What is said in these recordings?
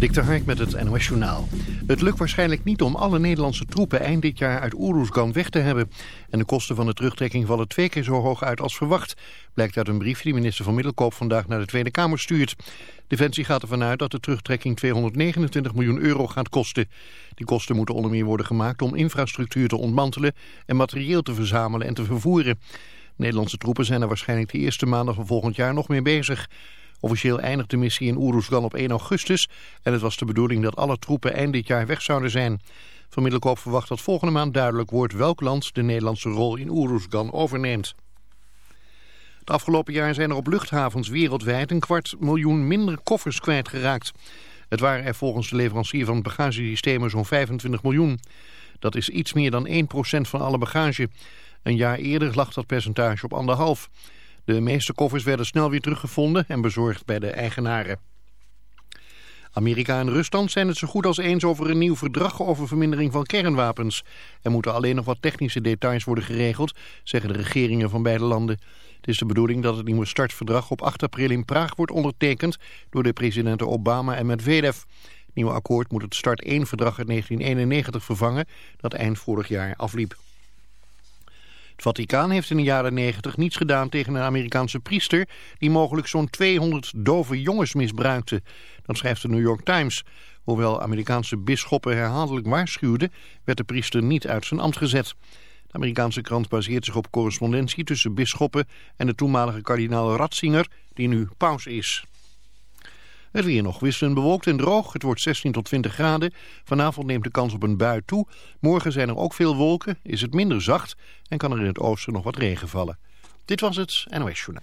Dik Hark met het NOS Journaal. Het lukt waarschijnlijk niet om alle Nederlandse troepen eind dit jaar uit Oeroesgan weg te hebben. En de kosten van de terugtrekking vallen twee keer zo hoog uit als verwacht. Blijkt uit een brief die minister van Middelkoop vandaag naar de Tweede Kamer stuurt. Defensie gaat ervan uit dat de terugtrekking 229 miljoen euro gaat kosten. Die kosten moeten onder meer worden gemaakt om infrastructuur te ontmantelen... en materieel te verzamelen en te vervoeren. Nederlandse troepen zijn er waarschijnlijk de eerste maanden van volgend jaar nog mee bezig... Officieel eindigt de missie in Oeroesgan op 1 augustus en het was de bedoeling dat alle troepen eind dit jaar weg zouden zijn. Van Middelkoop verwacht dat volgende maand duidelijk wordt welk land de Nederlandse rol in Oeroesgan overneemt. Het afgelopen jaar zijn er op luchthavens wereldwijd een kwart miljoen minder koffers kwijtgeraakt. Het waren er volgens de leverancier van bagagesystemen zo'n 25 miljoen. Dat is iets meer dan 1% van alle bagage. Een jaar eerder lag dat percentage op anderhalf. De meeste koffers werden snel weer teruggevonden en bezorgd bij de eigenaren. Amerika en Rusland zijn het zo goed als eens over een nieuw verdrag over vermindering van kernwapens. Er moeten alleen nog wat technische details worden geregeld, zeggen de regeringen van beide landen. Het is de bedoeling dat het nieuwe startverdrag op 8 april in Praag wordt ondertekend door de presidenten Obama en Medvedev. Het nieuwe akkoord moet het Start 1-verdrag uit 1991 vervangen, dat eind vorig jaar afliep. Het Vaticaan heeft in de jaren 90 niets gedaan tegen een Amerikaanse priester... die mogelijk zo'n 200 dove jongens misbruikte. Dat schrijft de New York Times. Hoewel Amerikaanse bisschoppen herhaaldelijk waarschuwden... werd de priester niet uit zijn ambt gezet. De Amerikaanse krant baseert zich op correspondentie tussen bisschoppen... en de toenmalige kardinaal Ratzinger, die nu paus is. Het weer nog wisselend bewolkt en droog. Het wordt 16 tot 20 graden. Vanavond neemt de kans op een bui toe. Morgen zijn er ook veel wolken, is het minder zacht en kan er in het oosten nog wat regen vallen. Dit was het NOS Journaal.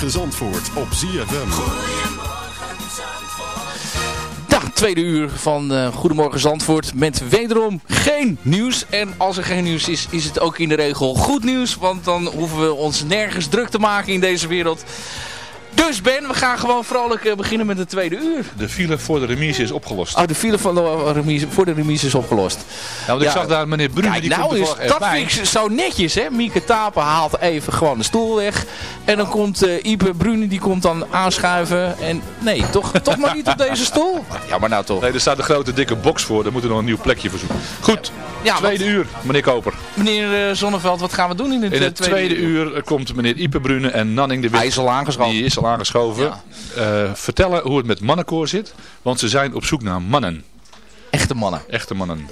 Goedemorgen Zandvoort op ZFM. Ja, tweede uur van eh, Goedemorgen Zandvoort met wederom geen nieuws. En als er geen nieuws is, is het ook in de regel goed nieuws. Want dan hoeven we ons nergens druk te maken in deze wereld. Dus Ben, we gaan gewoon vrolijk eh, beginnen met het tweede uur. De file voor de remise is opgelost. Oh, de file van de remise, voor de remise is opgelost. Want ik zag daar meneer Brune, Kijk, die nou is, toevallig dat vind ik zo netjes, hè. Mieke Tapen haalt even gewoon de stoel weg. En dan komt eh Ipe Brune, die komt dan aanschuiven. En nee, toch, toch maar niet op deze stoel. Ja, maar nou toch. Nee, er staat een grote dikke box voor. Daar moeten we nog een nieuw plekje voor zoeken. Goed, Ja, tweede uur, meneer Koper. Meneer eh, Zonneveld, wat gaan we doen in het, In eh, het tweede uur eh, komt meneer Ipe Brune en Nanning de Wit. Hij is al aangeschoven. Die is al aangeschoven. Eh, vertellen hoe het met mannenkoor zit. Want ze zijn op zoek naar mannen. Echte mannen. Echte mannen.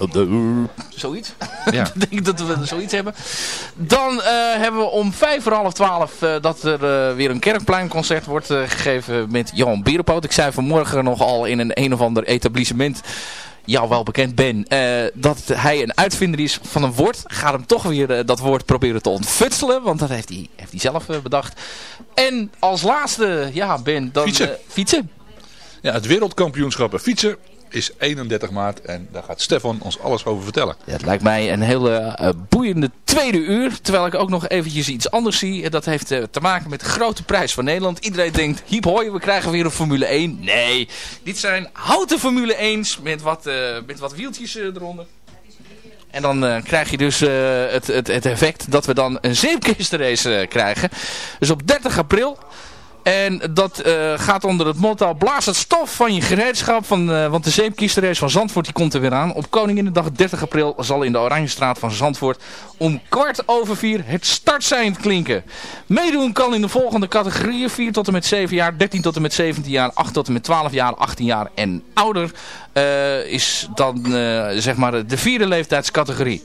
Zoiets. Ja. Ik denk dat we zoiets hebben. Dan eh, hebben we om vijf voor half twaalf eh, dat er eh, weer een kerkpleinconcert wordt eh, gegeven met Johan Bierenpoot. Ik zei vanmorgen nogal in een een of ander etablissement, jou wel bekend ben, eh, dat hij een uitvinder is van een woord. Gaat hem toch weer eh, dat woord proberen te ontfutselen, want dat heeft hij, heeft hij zelf eh, bedacht. En als laatste, ja Ben, dan... Fietsen. eh, fietsen. Ja, het wereldkampioenschap fietsen is 31 maart. En daar gaat Stefan ons alles over vertellen. Ja, het lijkt mij een hele eh, boeiende tweede uur. Terwijl ik ook nog eventjes iets anders zie. En Dat heeft eh, te maken met de grote prijs van Nederland. Iedereen denkt, hiep hoi, we krijgen weer een Formule 1. Nee, dit zijn houten Formule 1's met wat, eh, met wat wieltjes eh, eronder. En dan eh, krijg je dus eh, het, het, het effect dat we dan een zeepkistenrace eh, krijgen. Dus op 30 april. En dat eh, gaat onder het motto blaas het stof van je gereedschap. Van, eh, want de zeepkistenrace van Zandvoort die komt er weer aan. Op Koninginnedag 30 april zal in de Oranjestraat van Zandvoort om kwart over vier het startsein klinken. Meedoen kan in de volgende categorieën. 4 tot en met 7 jaar, 13 tot en met 17 jaar, 8 tot en met 12 jaar, 18 jaar en ouder. Eh, is dan eh, zeg maar de vierde leeftijdscategorie.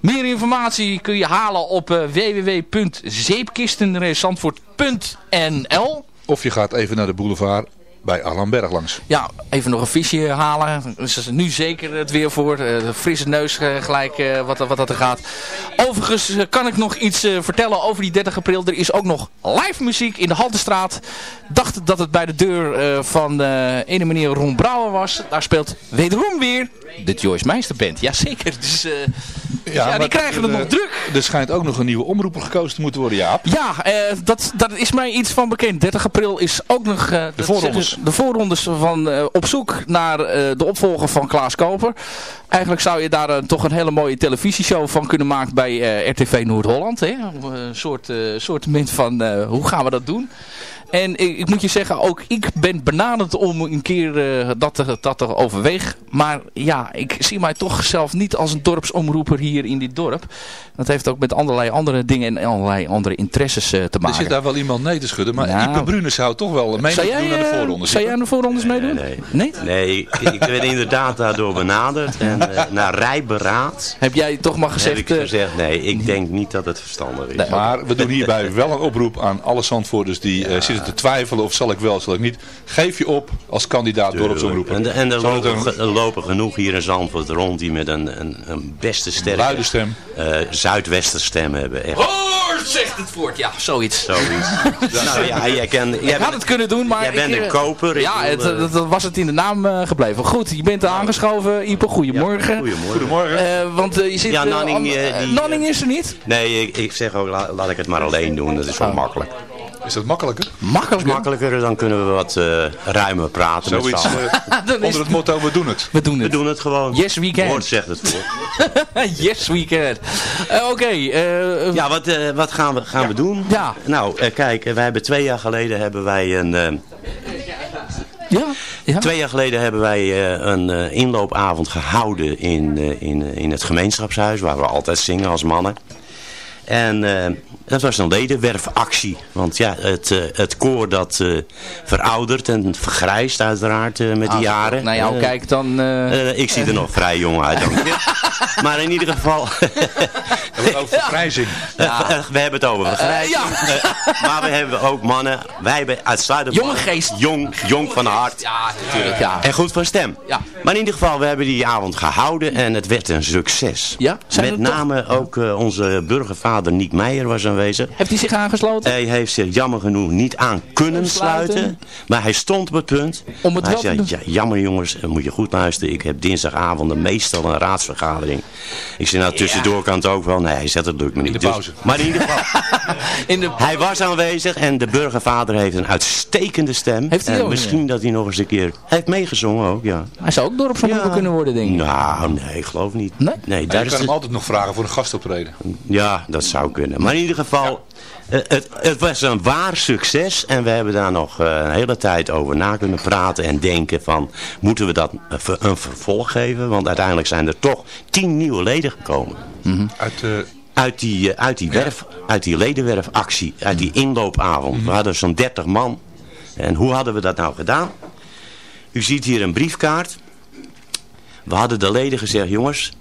Meer informatie kun je halen op eh, www.zeepkistenracezandvoort.nl Of je gaat even naar de boulevard bij Alan Berg langs. Ja, even nog een visje halen. Dus is nu zeker het weer voor. Eh, De frisse neus eh, gelijk eh, wat, wat dat er gaat. Overigens kan ik nog iets vertellen over die 30 april. Er is ook nog live muziek in de Haltestraat. Dacht dat het bij de deur van eh ene meneer Ron Brouwer was. Daar speelt wederom weer de Joyce Meister Band. Jazeker. Dus ja, die maar krijgen het er, nog druk. Er schijnt ook nog een nieuwe omroeper gekozen te moeten worden, Jaap. Ja, eh, dat, dat is mij iets van bekend. 30 april is ook nog voorrondes. Zeggen- de voorrondes van eh, op zoek naar eh, de opvolger van Klaas Koper. Eigenlijk zou je daar eh, toch een hele mooie televisieshow van kunnen maken bij RTV Noord-Holland. Een soort, eh soortement van hoe gaan we dat doen? En ik, ik moet je zeggen, ook ik ben benaderd om een keer eh, dat, te, dat te overwegen. Maar ja, ik zie mij toch zelf niet als een dorpsomroeper hier in dit dorp. Dat heeft ook met allerlei andere dingen en allerlei andere interesses eh, te Er maken. zit daar wel iemand nee te schudden. Maar Nou. Ipe Brune zou toch wel mee Zou moeten jij, doen aan de eh, voorrondes. zou jij aan de voorrondes meedoen? Nee. Nee? Nee, ik, ik ben inderdaad daardoor benaderd. En eh, na rijberaad Heb jij toch maar gezegd... heb ik gezegd, nee, ik denk niet dat het verstandig is. Maar we doen hierbij wel een oproep aan alle Zandvoorters die eh, zitten te twijfelen of zal ik wel, zal ik niet. Geef je op als kandidaat dorpsomroeper. En, en er lopen, een er lopen genoeg hier in Zandvoort rond die met een, een, een beste sterke luide stem. eh, zuidwesterstem hebben. Echt Hoor, zegt het voort. Ja, zoiets. zoiets. nou ja, jij kan, jij Ik had het kunnen doen, maar... jij bent ik, een eh, koper. Ja, het, eh, dat, dat was het in de naam eh, gebleven. Goed, je bent er aangeschoven, Ipe. Goedemorgen. Goedemorgen. Goedemorgen. Eh, want eh, je zit... Ja, eh, Nanning, eh, eh, die, Nanning eh, is er niet. Nee, ik, ik zeg ook, la- laat ik het maar alleen doen. Dat is wel makkelijk. Is dat makkelijker? Makkelijk. Makkelijker, dan kunnen we wat eh, ruimer praten met Zoiets allen. eh, onder het motto we doen het. We doen We het. doen het gewoon. Yes, we can. Woord zegt het voor. yes, we can. Eh, Oké. eh, Ja, wat, eh, wat gaan we, gaan we doen? Ja. Nou, eh, kijk, wij hebben twee jaar geleden hebben wij een... eh, ja, ja. Twee jaar geleden hebben wij eh, een eh, inloopavond gehouden in, eh, in, in het gemeenschapshuis, waar we altijd zingen als mannen. En eh, dat was een ledenwerfactie. Want ja, het, eh, het koor dat eh, veroudert en vergrijst uiteraard eh, met de Als ik jaren. naar jou kijk, dan... ik zie er nog vrij jong uit, dank je. maar in ieder geval... Over vergrijzing. Eh, eh, we hebben het over vergrijzing. Eh, maar we hebben ook mannen. Wij hebben uitsluitend Jonge geest. Jong, jong van hart. Ja, natuurlijk, ja. En goed van stem. Ja. Maar in ieder geval, we hebben die avond gehouden en het werd een succes. Ja? Zijn Met toch- name ook eh, onze burgervader Niek Meijer was aanwezig. Heeft hij zich aangesloten? Hij heeft zich jammer genoeg niet aan kunnen Sluiten. sluiten. Maar hij stond op het punt. Om het hij wel te zei, doen. ja, jammer jongens, moet je goed luisteren. Ik heb dinsdagavond meestal een raadsvergadering. Ik zei, nou tussendoor kan het ook wel. Nee, hij zegt, het lukt me niet. de Dus- pauze. maar in ieder geval, In de... hij was aanwezig en de burgervader heeft een uitstekende stem. Heeft hij en ook, misschien dat hij nog eens een keer... Hij heeft meegezongen ook, ja. Hij zou ook dorpsomroeper kunnen worden, denk ik. Nou, nee, ik geloof niet. Nee? Nee, Je daar kan is hem altijd nog vragen voor een gastoptreden. ja, dat zou kunnen. Maar in ieder geval, het, het was een waar succes. En we hebben daar nog eh, een hele tijd over na kunnen praten en denken van... Moeten we dat een ver- een vervolg geven? Want uiteindelijk zijn er toch tien nieuwe leden gekomen. Uit, eh, Uit die, eh, uit die, werf, uit die ledenwerfactie, uit die inloopavond. We hadden zo'n 30 man. En hoe hadden we dat nou gedaan? U ziet hier een briefkaart. We hadden de leden gezegd, jongens,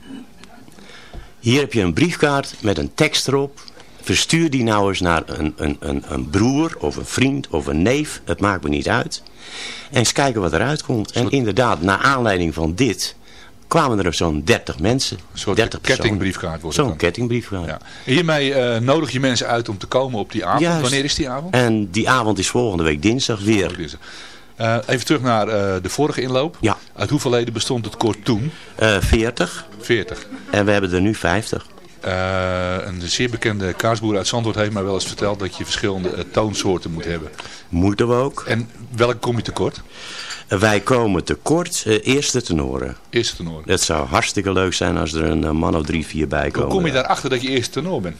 hier heb je een briefkaart met een tekst erop. Verstuur die nou eens naar een, een, een, een broer of een vriend of een neef. Het maakt me niet uit. En eens kijken wat eruit komt. En inderdaad, naar aanleiding van dit kwamen er zo'n 30 mensen. een soort 30 personen. kettingbriefkaart wordt Zo'n kettingbriefkaart. Ja. Hiermee eh, nodig je mensen uit om te komen op die avond. Juist. Wanneer is die avond? En die avond is volgende week dinsdag weer. Eh, even terug naar eh, de vorige inloop. Ja. Uit hoeveel leden bestond het koor toen? eh 40. 40. En we hebben er nu 50. Eh, een zeer bekende kaasboer uit Zandvoort heeft mij wel eens verteld dat je verschillende eh, toonsoorten moet hebben. Moeten we ook. En welke kom je tekort? Eh, wij komen tekort eerste tenoren. Eerste tenor. Het zou hartstikke leuk zijn als er een man of drie, vier bij Hoe komen. kom je daarachter dat je eerste tenor bent?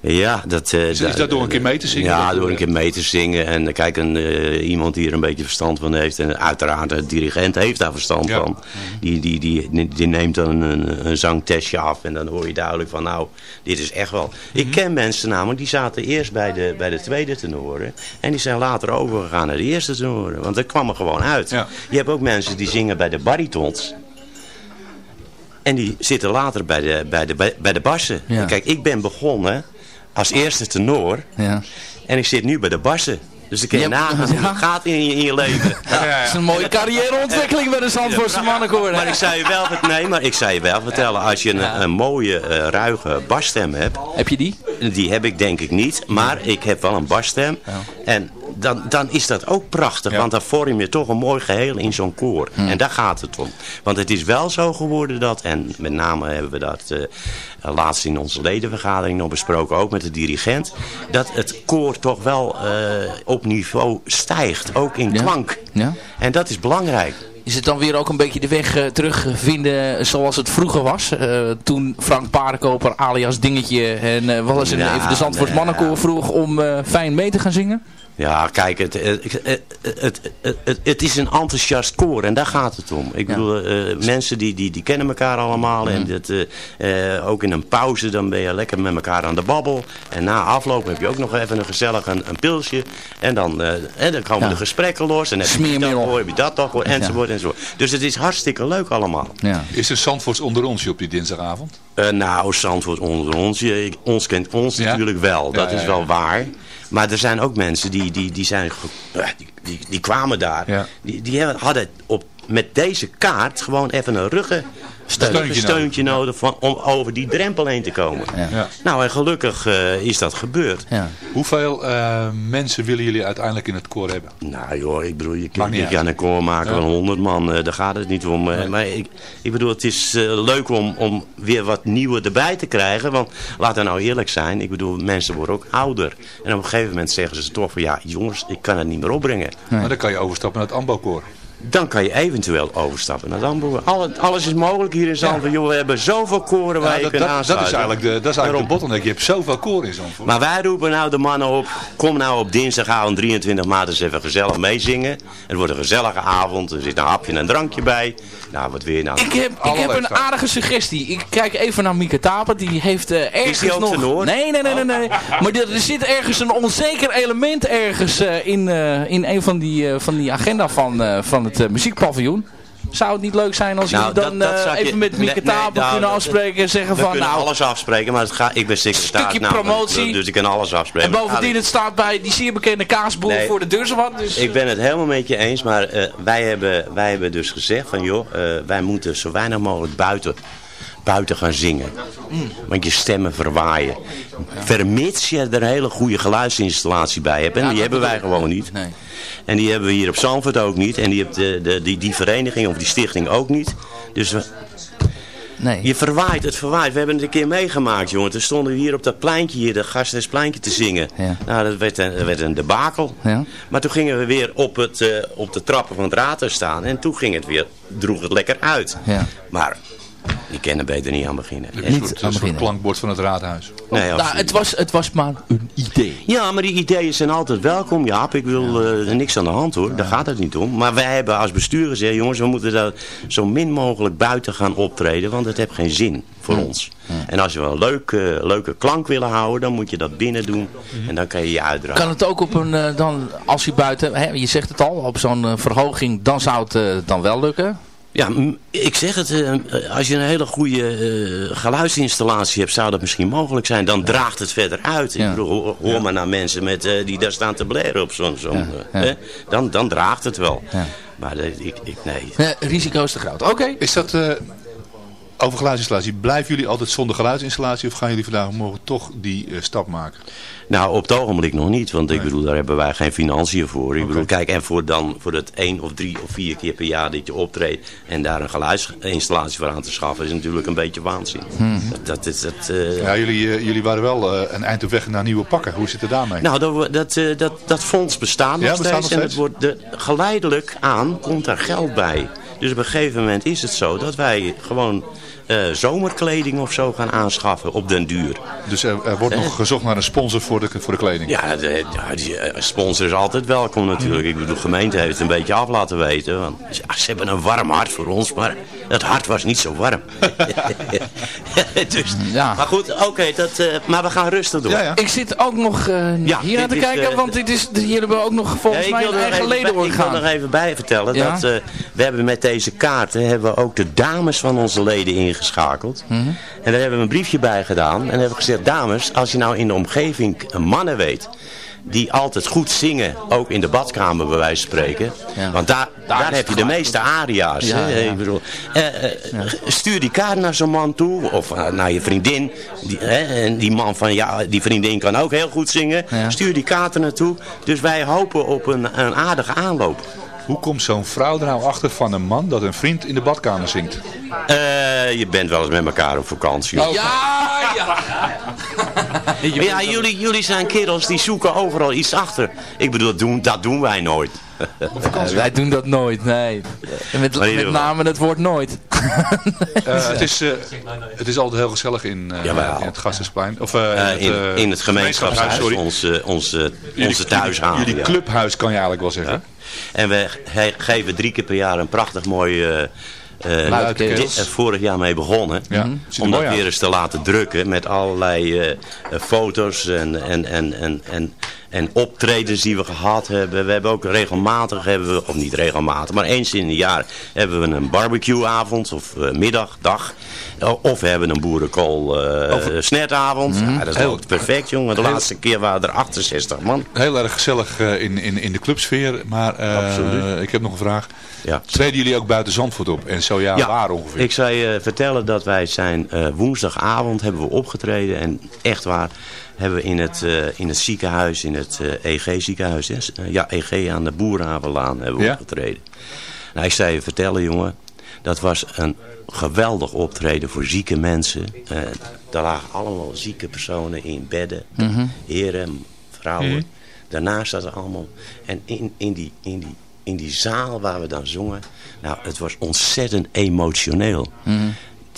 Ja, dat... eh, Is, is dat door een keer mee te zingen? Ja, door een keer mee te zingen. En eh, kijk, een, eh, iemand die er een beetje verstand van heeft. En uiteraard, de dirigent heeft daar verstand Ja. van. Die, die, die, die neemt dan een, een zangtestje af. En dan hoor je duidelijk van, nou, dit is echt wel... Mhm. Ik ken mensen namelijk, die zaten eerst bij de, bij de tweede tenoren. En die zijn later overgegaan naar de eerste tenoren. Want dat kwam er gewoon uit. Ja. Je hebt ook mensen die zingen bij de baritons. En die zitten later bij de, bij de, bij, bij de bassen. Ja. Kijk, ik ben begonnen als eerste tenor. Ja. En ik zit nu bij de bassen. Dus dan kun je Ja, nagaan hoe ja. het gaat in je, in je leven. Dat is een mooie carrièreontwikkeling bij de Zandvoortse mannenkoor. Maar ik zou je wel, nee, maar ik zou je wel vertellen, als je een, een mooie, eh, ruige basstem hebt, Heb je die? die heb ik denk ik niet, maar ik heb wel een basstem. En dan, dan is dat ook prachtig, want dan vorm je toch een mooi geheel in zo'n koor. En daar gaat het om. Want het is wel zo geworden dat, en met name hebben we dat eh, laatst in onze ledenvergadering nog besproken, ook met de dirigent, dat het koor toch wel eh, op niveau stijgt, ook in Ja. klank. Ja. En dat is belangrijk. Is het dan weer ook een beetje de weg eh, terugvinden zoals het vroeger was? Eh, toen Frank Paardenkoper alias Dingetje en eh wel eens een, Ja, even de Zandvoorts mannenkoor vroeg om eh, fijn mee te gaan zingen? Ja, kijk, het, het, het, het, het, het is een enthousiast koor en daar gaat het om. Ik Ja. bedoel, eh, mensen die, die, die kennen elkaar allemaal. En dat, eh, eh, ook in een pauze dan ben je lekker met elkaar aan de babbel. En na afloop heb je ook nog even een gezellig een, een pilsje. En dan, eh, en dan komen Ja. de gesprekken los. En heb je toch, heb je dat toch, enzovoort, enzovoort. Dus het is hartstikke leuk allemaal. Ja. Is er Zandvoorts onder ons op die dinsdagavond? Eh, nou, Zandvoort onder ons. Je, ons kent ons Ja? natuurlijk wel. Dat Ja, ja, is wel ja. waar. Maar er zijn ook mensen die, die, die, zijn, die, die, die kwamen daar. Ja. Die, die hadden op, met deze kaart gewoon even een ruggen, Steuntje ruggensteuntje nodig van, om over die drempel heen te komen. Ja. Ja. Nou, en gelukkig eh, is dat gebeurd. Ja. Hoeveel eh, mensen willen jullie uiteindelijk in het koor hebben? Nou joh, ik bedoel, je, kunt- niet je kan een koor maken Ja. van 100 man, eh, daar gaat het niet om. eh, Maar ik, ik bedoel, het is eh, leuk om, om weer wat nieuwe erbij te krijgen. Want laten we nou eerlijk zijn, ik bedoel, mensen worden ook ouder. En op een gegeven moment zeggen ze toch van, ja jongens, ik kan het niet meer opbrengen. Maar dan kan je overstappen naar het AMBO-koor. Dan kan je eventueel overstappen naar Damboer. Alles, alles is mogelijk hier in Zandvoort. Joh, we hebben zoveel koren waar Ja, je dat, kunt dat, dat is eigenlijk de, dat is eigenlijk de bottleneck. Je hebt zoveel koor in Zandvoort. Maar wij roepen nou de mannen op, kom nou op dinsdagavond 23 maart eens even gezellig meezingen. Het wordt een gezellige avond, er zit een hapje en een drankje bij. Nou, wat je nou? Ik heb, ik heb een aardige suggestie. Ik kijk even naar Mieke Tapen. Die heeft eh, ergens die ook nog... tenor? Nee, nee, nee, nee. nee. Maar er, er zit ergens een onzeker element ergens eh, in, eh, in een van die, eh, van die agenda van, eh, van het eh, muziekpaviljoen. Zou het niet leuk zijn als Nou, jullie dan dat- dat eh, even je- met nee, Mieke nee, Tabel nou, kunnen afspreken en zeggen We van kunnen nou... alles afspreken, maar het ga, ik ben secretaris. Stukje nou, promotie. Dus ik kan alles afspreken. En bovendien, het staat bij die zeer bekende kaasboer Nee. voor de deur. Dus, Ik ben het helemaal met je eens, maar eh, wij, hebben, wij hebben dus gezegd van joh, eh, wij moeten zo weinig mogelijk buiten, buiten gaan zingen. Mm. Want je stemmen verwaaien. Vermits je er een hele goede geluidsinstallatie bij hebt. En Ja, die hebben wij gewoon niet. Nee. En die hebben we hier op Zandvoort ook niet. En die, heeft de, de, die, die vereniging of die stichting ook niet. Dus we, Nee. je verwaait, het verwaait. We hebben het een keer meegemaakt, jongen. Toen stonden we hier op dat pleintje hier, dat Gasthuispleintje te zingen. Ja. Nou, dat werd een, dat werd een debakel. Ja. Maar toen gingen we weer op, het, eh, op de trappen van het raadhuis staan. En toen ging het weer, droeg het lekker uit. Ja. Maar die kennen beter niet aan beginnen. Soort, aan een soort beginnen. klankbord van het raadhuis. nee, nou, het, was, het was maar een idee. Ja, maar die ideeën zijn altijd welkom, Jaap. Ik wil eh, niks aan de hand hoor, daar gaat het niet om. Maar wij hebben als bestuur gezegd, jongens, we moeten daar zo min mogelijk buiten gaan optreden. Want het heeft geen zin voor ons. En als we een leuk, eh, leuke klank willen houden, dan moet je dat binnen doen. En dan kan je je uitdragen. Kan het ook op een, eh, dan, als je buiten, hè, je zegt het al, op zo'n verhoging, dan zou het dan wel lukken? Ja, ik zeg het, eh, als je een hele goede eh, geluidsinstallatie hebt, zou dat misschien mogelijk zijn. Dan draagt het verder uit. Ja. Ik bedoel, hoor, maar naar mensen met, eh, die daar staan te blaren op zo'n... zo'n, Ja, eh, ja. hè? dan, dan draagt het wel. Ja. Maar eh, ik, ik, nee, Ja, risico is te groot. Oké. Is dat eh, over geluidsinstallatie? Blijven jullie altijd zonder geluidsinstallatie of gaan jullie vandaag morgen toch die eh, stap maken? Nou, op het ogenblik nog niet, want ik bedoel, daar hebben wij geen financiën voor. Ik bedoel, kijk, en voor dan, voor het één of drie of vier keer per jaar dat je optreedt en daar een geluidsinstallatie voor aan te schaffen, is natuurlijk een beetje waanzin. Dat, dat is, dat, eh, Ja, jullie, eh, jullie waren wel een eind op weg naar nieuwe pakken. Hoe zit het daarmee? Nou, dat, dat, dat, dat fonds bestaat nog Ja, steeds. En het wordt de, geleidelijk aan komt daar geld bij. Dus op een gegeven moment is het zo dat wij gewoon eh, zomerkleding of zo gaan aanschaffen op den duur. Dus er, er wordt nog gezocht naar een sponsor voor de, voor de kleding. Ja, de, die eh, sponsor is altijd welkom natuurlijk. Ik bedoel, de gemeente heeft het een beetje af laten weten. Want ja, ze hebben een warm hart voor ons, maar dat hart was niet zo warm. dus, Ja. Maar goed, oké, dat, eh, maar we gaan rustig door. Ja, ja. Ik zit ook nog eh, Ja, hier aan te kijken, eh, want dit is, hier hebben we ook nog volgens mij wil een er eigen bij- Ik wil nog even bij vertellen Ja? dat eh, we hebben met deze kaarten hebben we ook de dames van onze leden ingeschakeld. Mhm. En daar hebben we een briefje bij gedaan. En hebben we gezegd, dames, als je nou in de omgeving mannen weet die altijd goed zingen, ook in de badkamer bij wijze van spreken. Ja. Want daar, daar, heb je de meeste aria's. Ja, hè? ja. Ik bedoel, eh, eh, Stuur die kaart naar zo'n man toe, of eh, naar je vriendin. Die, hè? En die man van, ja, die vriendin kan ook heel goed zingen. Ja. Stuur die kaarten naartoe. Dus wij hopen op een, een aardige aanloop. Hoe komt zo'n vrouw er nou achter van een man dat een vriend in de badkamer zingt? Eh, je bent wel eens met elkaar op vakantie. Ja, ja. Maar ja, jullie, jullie zijn kerels die zoeken overal iets achter. Ik bedoel, dat doen, dat doen wij nooit. Wij doen dat nooit, nee. En met, met name het woord nooit. Eh, het, is, eh, het is altijd heel gezellig in, eh, het Gastensplein. Of, in, in het gemeenschapshuis, sorry. onze, onze, Jullie- onze thuishaven. Jullie ja. clubhuis kan je eigenlijk wel zeggen. En we ge- geven drie keer per jaar een prachtig mooi... eh, eh, Luidkeels. dit- eh, vorig jaar mee begonnen. Ja, Mhm. er Om dat weer eens te laten drukken met allerlei eh, eh, foto's en, en, en, en, en, en optredens die we gehad hebben. We hebben ook regelmatig, hebben we, of niet regelmatig, maar eens in een jaar hebben we een barbecueavond of eh, middag, dag. O- Of we hebben een boerenkool eh snertavond. Ja, dat is Heel- ook perfect jongen. De laatste keer waren er 68 man. Heel erg gezellig eh, in, in, in de clubsfeer. Maar eh, ik heb nog een vraag. Ja. Treden jullie ook buiten Zandvoort op? En zo ja, waar ongeveer? Ik zou je vertellen dat wij zijn eh, woensdagavond hebben we opgetreden. En echt waar hebben we in het, eh, in het ziekenhuis, in het eh, EG ziekenhuis. Hè? Eh, ja, EG aan de Boerhavenlaan hebben we Ja? opgetreden. Nou, ik zou je vertellen jongen. Dat was een geweldig optreden voor zieke mensen. Eh er lagen allemaal zieke personen in bedden. Heren, vrouwen. Daarnaast zaten allemaal... En in, in, die, in, die, in die zaal waar we dan zongen... Nou, het was ontzettend emotioneel.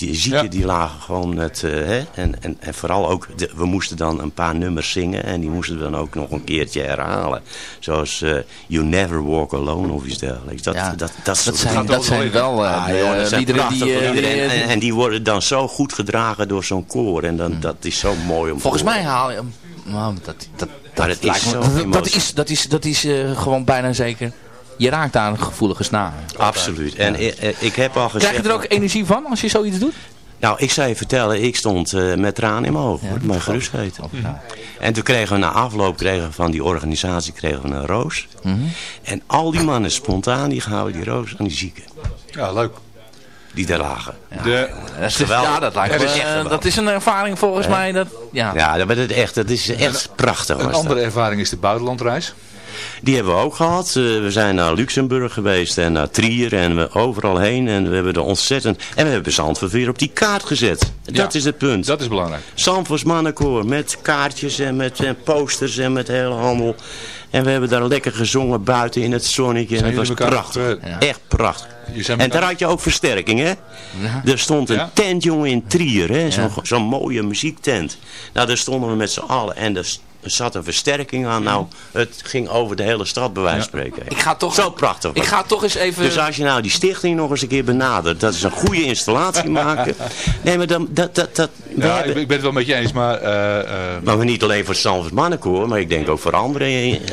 Die zieken Ja. die lagen gewoon met... eh, hè, en, en, en vooral ook... De, we moesten dan een paar nummers zingen... en die moesten we dan ook nog een keertje herhalen. Zoals eh, You Never Walk Alone of iets dergelijks. Dat, Ja, dat, dat, zijn, dat zijn wel eh, Ah, de, joh, dat zijn liederen die... en, en, en die worden dan zo goed gedragen door zo'n koor. En dan, dat is zo mooi om te Volgens mij haal je hem... Nou, dat, dat, dat, het is lijkt me- zo dat, is, dat is, dat is eh, gewoon bijna zeker. Je raakt daar een gevoelige snaar. Absoluut. En eh, ik heb al gezegd... Krijg je er ook energie van als je zoiets doet? Nou, ik zou je vertellen, ik stond eh, met tranen in mijn ogen. Ja, maar gerust weten. En toen kregen we na afloop kregen we van die organisatie kregen we een roos. Mhm. En al die mannen spontaan die gaven die roos aan die zieken. Ja, leuk. Die daar lagen. De, Dat is, ja, dat lijkt me, Dat is dat is een ervaring volgens mij. Dat, ja. Ja, dat, dat, echt, dat is echt prachtig. een dat. andere ervaring is de buitenlandreis. Die hebben we ook gehad. Eh, we zijn naar Luxemburg geweest en naar Trier en we overal heen. En we hebben er ontzettend... En we hebben Zandvoort weer op die kaart gezet. Dat Ja, is het punt. Dat is belangrijk. Zandvoorts mannenkoor met kaartjes en met en posters en met hele handel. En we hebben daar lekker gezongen buiten in het zonnetje. En het was prachtig. eh, Echt prachtig. En elkaar- daar had je ook versterking, hè? Er stond een Ja? tent, jongen, in Trier, hè? Zo'n zo'n mooie muziektent. Nou, daar stonden we met z'n allen en er zat een versterking aan. Nou, het ging over de hele stad, bij wijze van spreken. Ik ga toch, Zo prachtig. ik ga toch eens even... dus als je nou die stichting nog eens een keer benadert, dat is een goede installatie maken. Nee, maar dan, dat, dat, dat, we Ja, hebben- ik, ik ben het wel met je eens, maar... eh, eh, maar we niet alleen voor het Zandvoort Mannenkoor, maar ik denk ook voor andere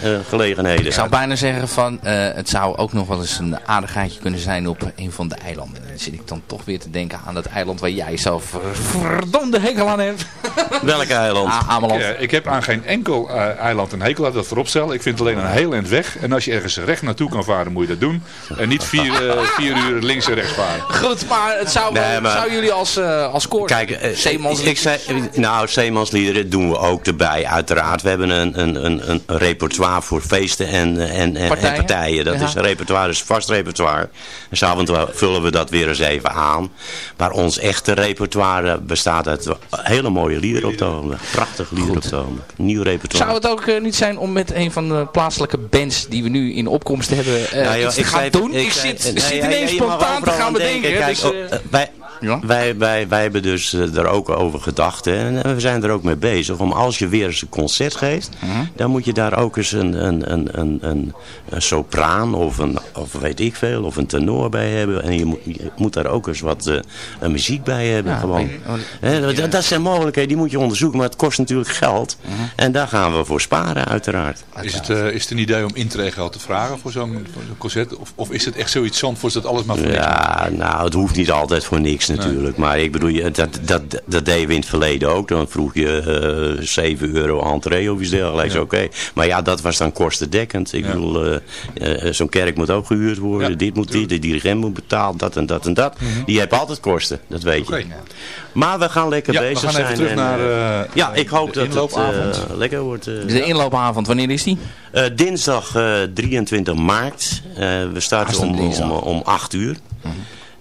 eh, gelegenheden. Ik zou bijna zeggen van, eh, het zou ook nog wel eens een aardigheidje kunnen zijn op een van de eilanden. En dan zit ik dan toch weer te denken aan dat eiland waar jij zo ver- verdomde hekel aan hebt. Welk eiland? Ah, Ameland. Ja, ik heb aan geen enkel eh, eiland een hekel, laat dat vooropstellen. Ik vind het alleen een heel eind weg. En als je ergens recht naartoe kan varen, moet je dat doen. En niet vier, eh, vier uur links en rechts varen. Goed, maar het zou, Nee, maar- zou jullie als, eh als koor... Kijk, ik zei, nou, zeemansliederen doen we ook erbij, uiteraard. We hebben een, een, een, een repertoire voor feesten en, en, en, en Partijen? Dat Ja. is een repertoire, is vast repertoire. En s'avonds vullen we dat weer eens even aan. Maar ons echte repertoire bestaat uit hele mooie liederen op ogenblik. Prachtige liederen op het ogenblik. Nieuw repertoire. Zou het ook eh, niet zijn om met een van de plaatselijke bands die we nu in opkomst hebben eh Nou, joh, iets te gaan zei- doen? Ik, zei- zit, nee, zit ineens spontaan te gaan aan bedenken. denken. Kijk, dus, oh, eh, wij, Ja. wij, wij, wij hebben dus eh, daar ook over gedacht. Hè, en we zijn er ook mee bezig. Om als je weer eens een concert geeft. Mhm. Dan moet je daar ook eens een, een, een, een, een, een sopraan of, een, of weet ik veel. Of een tenor bij hebben. En je moet, je moet daar ook eens wat eh, een muziek bij hebben. Ja, gewoon. dat, dat zijn mogelijkheden. Die moet je onderzoeken. Maar het kost natuurlijk geld. Mhm. En daar gaan we voor sparen uiteraard. Is het, eh, is het een idee om Intregel te vragen voor zo'n concert? Of, of is het echt zoiets Zandvoorts dat alles maar voor niks Ja, nou, het hoeft niet altijd voor niks natuurlijk. Maar ik bedoel, je- dat, dat, dat deden we in het verleden ook. Dan vroeg je eh 7 euro entree of iets dergelijks. Ja. Oké. Maar ja, dat was dan kostendekkend. Ik Ja. bedoel, eh, eh, zo'n kerk moet ook gehuurd worden. Ja, Dit moet dit, de dirigent moet betaald, dat en dat en dat. Die heeft altijd kosten, dat weet je. Maar we gaan lekker Ja, we bezig gaan even zijn. terug en, naar, eh, eh, ja, ik hoop de dat het eh, lekker wordt. eh. de inloopavond, wanneer is die? Eh, dinsdag eh, 23 maart. Eh, we starten om, om, om 8 uur.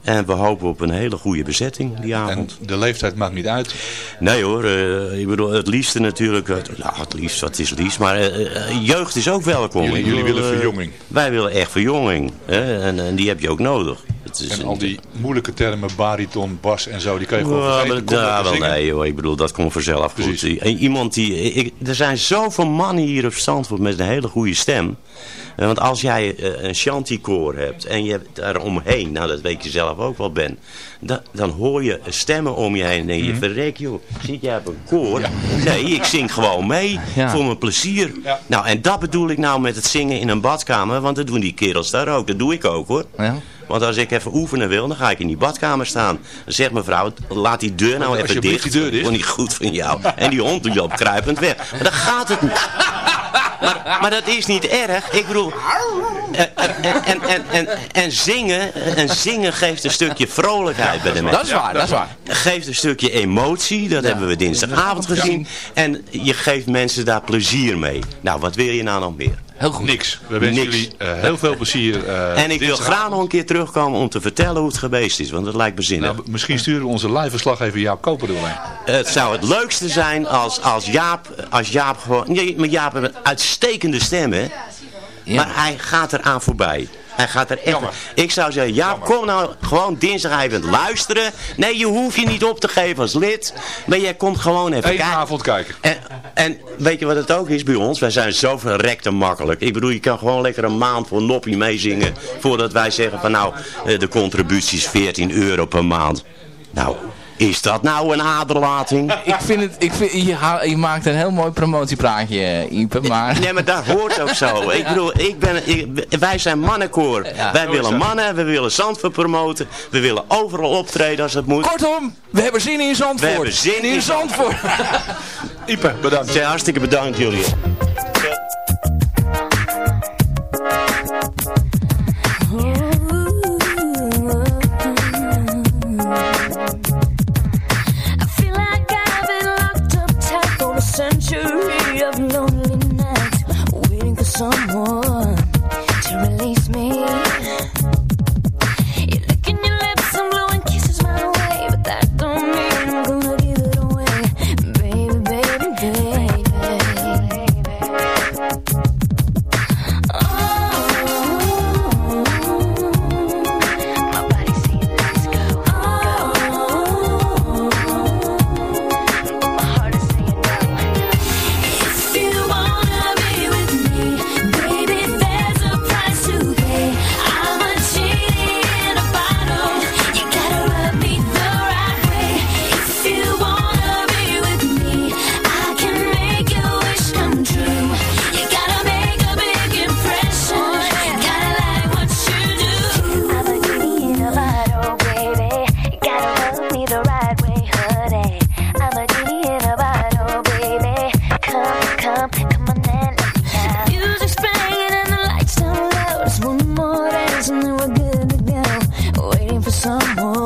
En we hopen op een hele goede bezetting die En avond. de leeftijd maakt niet uit. Nee hoor, eh, ik bedoel, het liefste natuurlijk, het, nou het liefst, wat is het liefst, maar eh, eh, jeugd is ook welkom. Jullie- Ik jullie bedoel, willen eh, verjonging. Wij willen echt verjonging. Hè? En, en die heb je ook nodig. Het is En een- al die moeilijke termen, bariton, bas en zo, die kan je gewoon Ja, vergeten. ja, wel nee hoor, ik bedoel, dat komt vanzelf. Precies. Iemand die, ik, er zijn zoveel mannen hier op Zandvoort met een hele goede stem. Eh, Want als jij eh, een chanticoor hebt en je hebt daar omheen, nou dat weet je zelf ook wel Ben, da- dan hoor je stemmen om je heen en denk je, Mhm. verrek joh, zit jij op een koor? Nee, ik zing gewoon mee, Ja. voor mijn plezier. Ja. Nou en dat bedoel ik nou met het zingen in een badkamer, want dat doen die kerels daar ook, dat doe ik ook hoor. Want als ik even oefenen wil, dan ga ik in die badkamer staan. Dan zegt mevrouw, laat die deur nou even dicht. die deur. Vond niet goed van jou. En die hond die loopt kruipend weg. Maar dan gaat het niet. Maar, dat is niet erg. Ik bedoel, en, en, en, en, en, zingen, en zingen geeft een stukje vrolijkheid bij de mensen. Dat is waar, dat is waar. Geeft een stukje emotie, dat hebben we dinsdagavond gezien. En je geeft mensen daar plezier mee. Nou, wat wil je nou nog meer? Heel goed. Niks. We wensen Niks. jullie eh, heel veel plezier. eh, En ik wil graag nog een keer terugkomen om te vertellen hoe het geweest is. Want dat lijkt me zinnig. Nou, misschien sturen we onze live verslaggever Jaap Koper doorheen. Het zou het leukste zijn als, als Jaap, als Jaap gewoon... Nee, maar Jaap heeft een uitstekende stem, hè. Maar hij gaat eraan voorbij. Hij gaat er echt... Jammer. Ik zou zeggen, Jaap, kom nou gewoon dinsdagavond luisteren. Nee, je hoeft je niet op te geven als lid. Maar jij komt gewoon even kijken. avond kijken. En, en weet je wat het ook is bij ons? Wij zijn zo verrekt en makkelijk. Ik bedoel, je kan gewoon lekker een maand voor Noppie meezingen. Voordat wij zeggen van nou, eh, de contributie is 14 euro per maand. Nou, Is dat nou een aderlating? Ik vind het, ik vind, je, maakt een heel mooi promotiepraatje, eh, Ipe, maar... Nee, maar dat hoort ook zo. Ik bedoel, ik ben, ik- wij zijn mannenkoor. wij willen mannen, we willen Zandvoort promoten. We willen overal optreden als het moet. Kortom, we hebben zin in Zandvoort. We hebben zin in Zandvoort. Ipe, bedankt. Hartstikke bedankt jullie. Of lonely nights, waiting for someone someone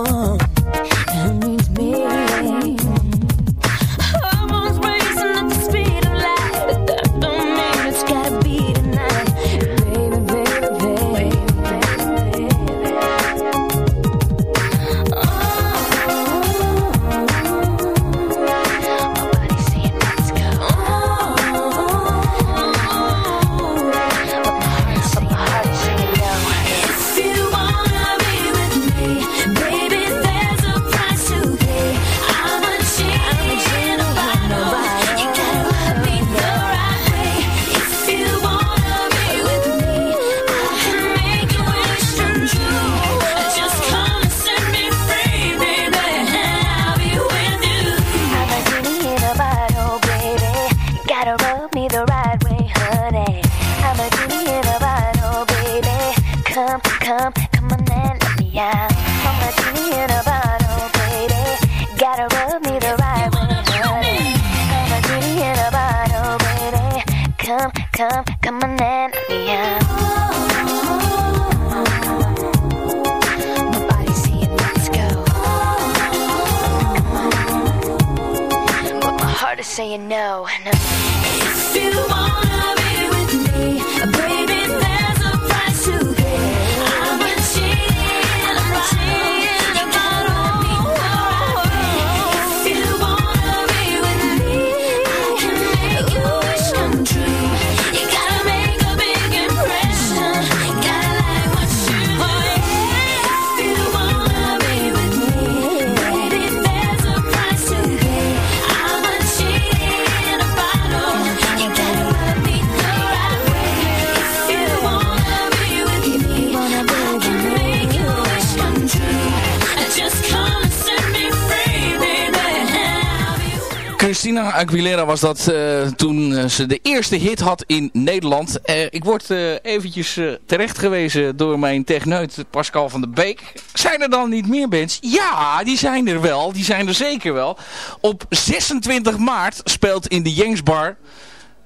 Christina Aguilera was dat eh, toen eh, ze de eerste hit had in Nederland. Eh, ik word eventjes terecht gewezen door mijn techneut Pascal van der Beek. Zijn er dan niet meer bands? Ja, die zijn er wel. Die zijn er zeker wel. Op 26 maart speelt in de Jengsbar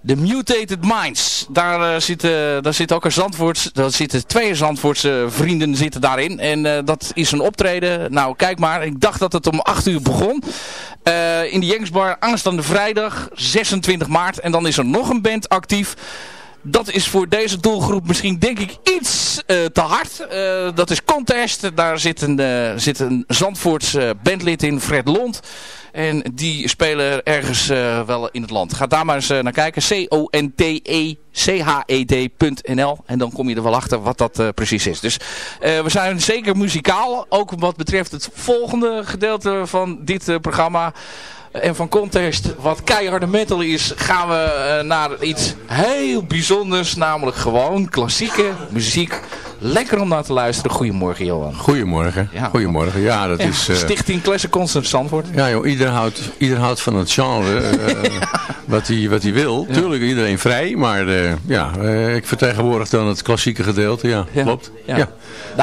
de Mutated Minds. Daar, eh, zitten, daar zit ook een Zandvoorts, daar zitten twee Zandvoortse vrienden zitten daarin. En eh, dat is een optreden. Nou, kijk maar. Ik dacht dat het om 8 uur begon. Eh, in de Jengsbar aanstaande vrijdag 26 maart. En dan is er nog een band actief. Dat is voor deze doelgroep misschien denk ik iets te hard. Dat is Contest. Daar zit een, eh, zit een Zandvoorts bandlid in, Fred Lond. En die spelen ergens eh, wel in het land. Ga daar maar eens eh, naar kijken. C-O-N-T-E-C-H-E-D.nl En dan kom je er wel achter wat dat eh, precies is. Dus we zijn zeker muzikaal. Ook wat betreft het volgende gedeelte van dit programma. En van Contest, wat keiharde metal is, gaan we eh, naar iets heel bijzonders. Namelijk gewoon klassieke muziek. Lekker om naar te luisteren. Goedemorgen Johan. Goedemorgen. Ja. Goedemorgen. Ja, dat Ja, is... eh, Stichting Classic Concert Zandvoort. ja joh, ieder houdt, ieder houdt van het genre eh, wat hij wat hij wil. Tuurlijk, iedereen vrij, maar ja, ik vertegenwoordig dan het klassieke gedeelte. Ja, klopt. Ja.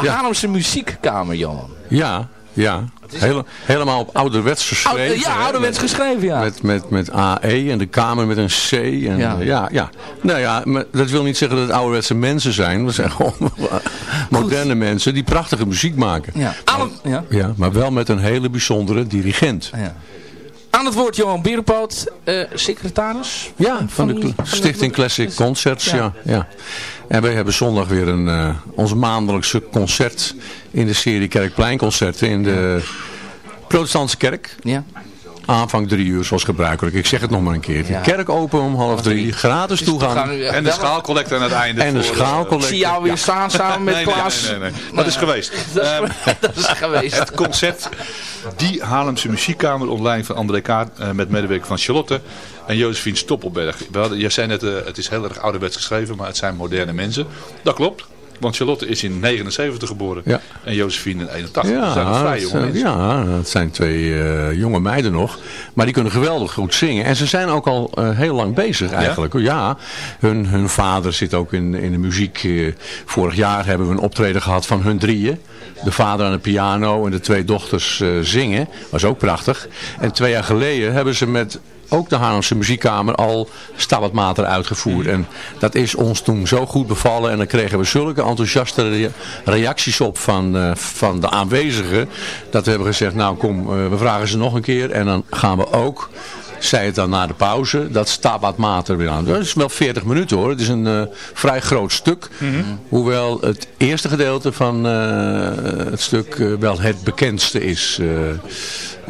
De. Haarlemse Muziekkamer, Johan. Ja, ja. Hele, helemaal op ouderwets geschreven. Oude- ja, hè, ouderwets met- geschreven, ja. Met, met, met AE en de Kamer met een C. En, Ja. ja. ja, ja. Nou ja, maar dat wil niet zeggen dat het ouderwetse mensen zijn. Dat zijn gewoon moderne mensen die prachtige muziek maken. Ja. Het, ja. Ja, maar wel met een hele bijzondere dirigent. Ja. Aan het woord Johan Bierenpoot, eh, secretaris. Ja, de van de- Stichting Classic Concerts, Ja. ja. En wij hebben zondag weer een, eh, ons maandelijkse concert in de serie Kerkpleinconcerten in de protestantse kerk. Ja. Aanvang drie uur zoals gebruikelijk. Ik zeg het nog maar een keer. De Ja. kerk open om half drie. Gratis toegang. En de schaalcollector aan het einde. En de eh, Ik schaalcollector. zie jou weer staan samen met nee, nee, Klaas. Nee, nee, nee. Dat is geweest. Dat is, Ehm, dat is geweest. het concert Die Haarlemse Muziekkamer online van André Kaart eh, met medewerking van Charlotte en Josephine Stoppelberg. Jij zei net, eh, het is heel erg ouderwets geschreven, maar het zijn moderne mensen. Dat klopt. Want Charlotte is in 79 geboren Ja. en Josephine in 81. Ja, dat zijn nog vrij dat jonge mensen. ja, dat zijn twee eh, jonge meiden nog. Maar die kunnen geweldig goed zingen. En ze zijn ook al eh, heel lang bezig eigenlijk. Ja, hun, hun vader zit ook in, in de muziek. eh, vorig jaar hebben we een optreden gehad van hun drieën. De vader aan de piano en de twee dochters zingen. Was ook prachtig. En twee jaar geleden hebben ze met ook de Haarlemse muziekkamer al Stabat Mater uitgevoerd. En dat is ons toen zo goed bevallen. En dan kregen we zulke enthousiaste rea- reacties op van, eh, van de aanwezigen. Dat we hebben gezegd, nou kom, eh, we vragen ze nog een keer. En dan gaan we ook, zei het dan na de pauze, dat Stabat Mater weer aan. Dat is wel 40 minuten hoor. Het is een eh, vrij groot stuk. Hoewel het eerste gedeelte van het stuk wel het bekendste is.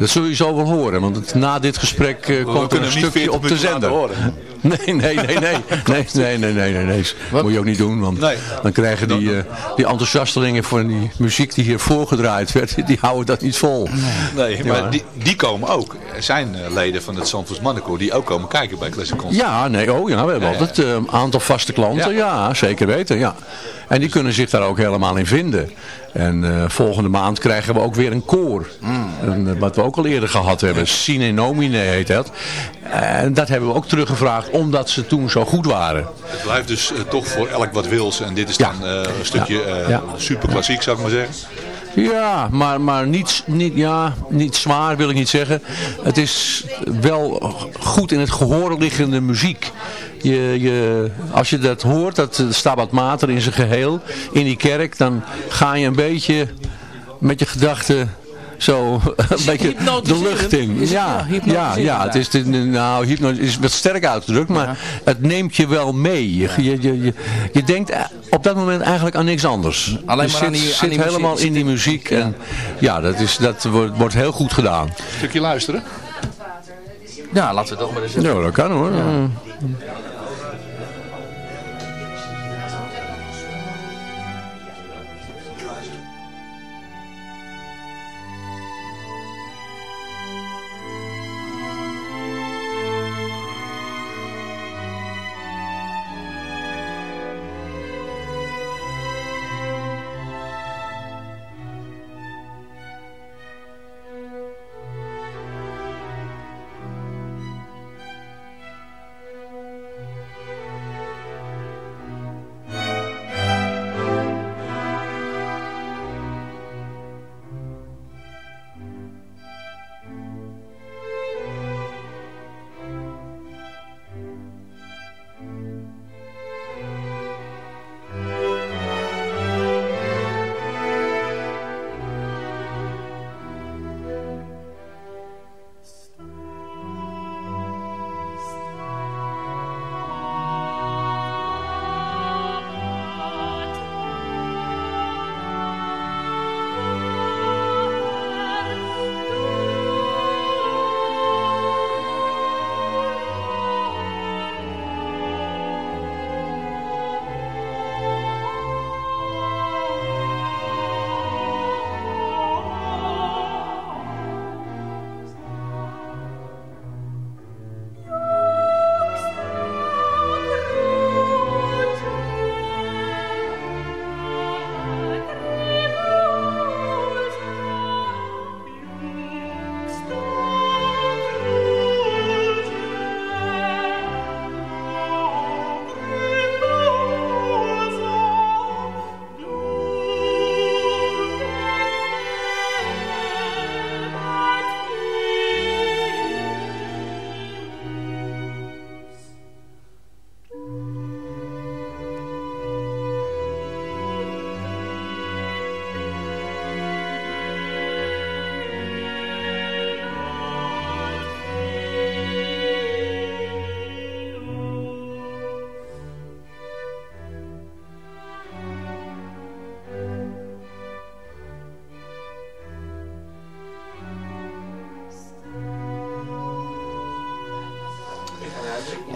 Dat zul je zo wel horen, want het- na dit gesprek eh, komt er een stukje 40 op de zender. horen. Nee, nee, nee, nee. Nee, nee, nee, nee, nee, nee. Moet je ook niet doen, want Nee. dan krijgen die, eh, die enthousiastelingen voor die muziek die hier voorgedraaid werd, die houden dat niet vol. Nee, maar die, die komen ook. Er zijn eh, leden van het Zandvoors Mannenkoor die ook komen kijken bij Classic Concert. Ja, nee, oh ja, we hebben altijd een aantal vaste klanten. Ja. zeker weten, ja. En die kunnen zich daar ook helemaal in vinden. En eh, volgende maand krijgen we ook weer een koor. En, eh, wat we ook al eerder gehad hebben. Sine Nomine heet dat. En dat hebben we ook teruggevraagd omdat ze toen zo goed waren. Het blijft dus eh, toch voor elk wat wils. En dit is Ja. dan een stukje Ja. super klassiek zou ik maar zeggen. Ja, maar, maar niet, niet, ja, niet zwaar wil ik niet zeggen. Het is wel goed in het gehoor liggende muziek. Je, je, als je dat hoort, dat Stabat Mater in zijn geheel, in die kerk, dan ga je een beetje met je gedachten zo een beetje de lucht in. Is het- ja, Ja, ja, ja, het is, de- nou, hypno is wat sterk uitgedrukt, maar het neemt je wel mee. Je, je, je, je, je denkt eh, op dat moment eigenlijk aan niks anders. Alleen je maar aan zit, aan muziek. helemaal in die muziek. En ja, dat, is, dat wordt, wordt heel goed gedaan. stukje luisteren. Ja, laten we toch maar eens Ja, dat kan hoor. Thank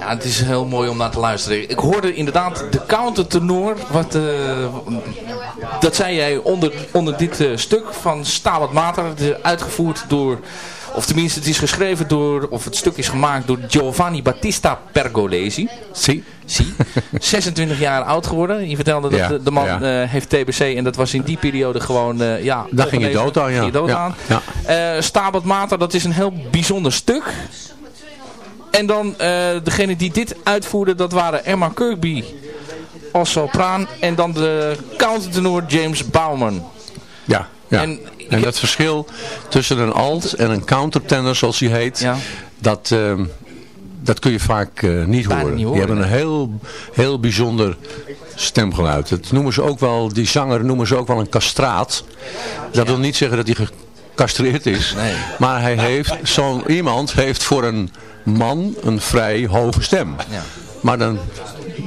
Ja, het is heel mooi om naar te luisteren. Ik hoorde inderdaad de countertenor. Wat, eh, dat zei jij onder, onder dit eh, stuk van Stabat Mater. Uitgevoerd door... Of tenminste, het is geschreven door... Of het stuk is gemaakt door Giovanni Battista Pergolesi. Zie. Zie. 26 jaar oud geworden. Je vertelde dat Ja, de, de man ja. eh, heeft TBC. En dat was in die periode gewoon... ja, Daar ging je dood aan, ja. Ging je dood Ja, aan. ja. Stabat Mater, dat is een heel bijzonder stuk. En dan eh, degene die dit uitvoerde, dat waren Emma Kirkby als sopraan. En dan de countertenor James Bauman. Ja, ja. En En, dat verschil tussen een alt en een countertenor, zoals die heet, dat, ehm, dat kun je vaak eh, niet, horen. niet Die hebben een heel, heel bijzonder stemgeluid. Dat noemen ze ook wel, die zanger noemen ze ook wel een castraat. Dat wil niet zeggen dat hij gecastreerd is. Maar hij heeft, zo'n iemand heeft voor een man een vrij hoge stem. Maar dan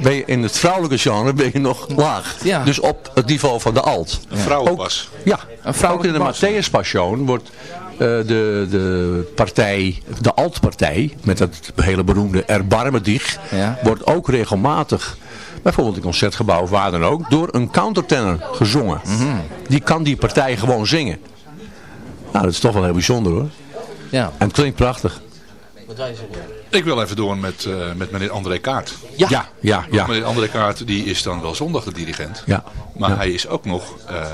ben je in het vrouwelijke genre ben je nog laag. Ja. Dus op het niveau van de alt. Vrouwenpas. Ja, Een ook in de Matthäus Passion wordt eh, de, de partij, de altpartij, met dat hele beroemde Erbarme dich, Ja. wordt ook regelmatig, bijvoorbeeld in Concertgebouw of waar dan ook, door een countertenor gezongen. Mhm. Die kan die partij gewoon zingen. Nou, dat is toch wel heel bijzonder hoor. Ja. En het klinkt prachtig. Ik wil even door met, eh, met meneer André Kaart. Ja. Ja, ja, ja. Meneer André Kaart die is dan wel zondag de dirigent. Ja. Maar Ja. hij is ook nog eh,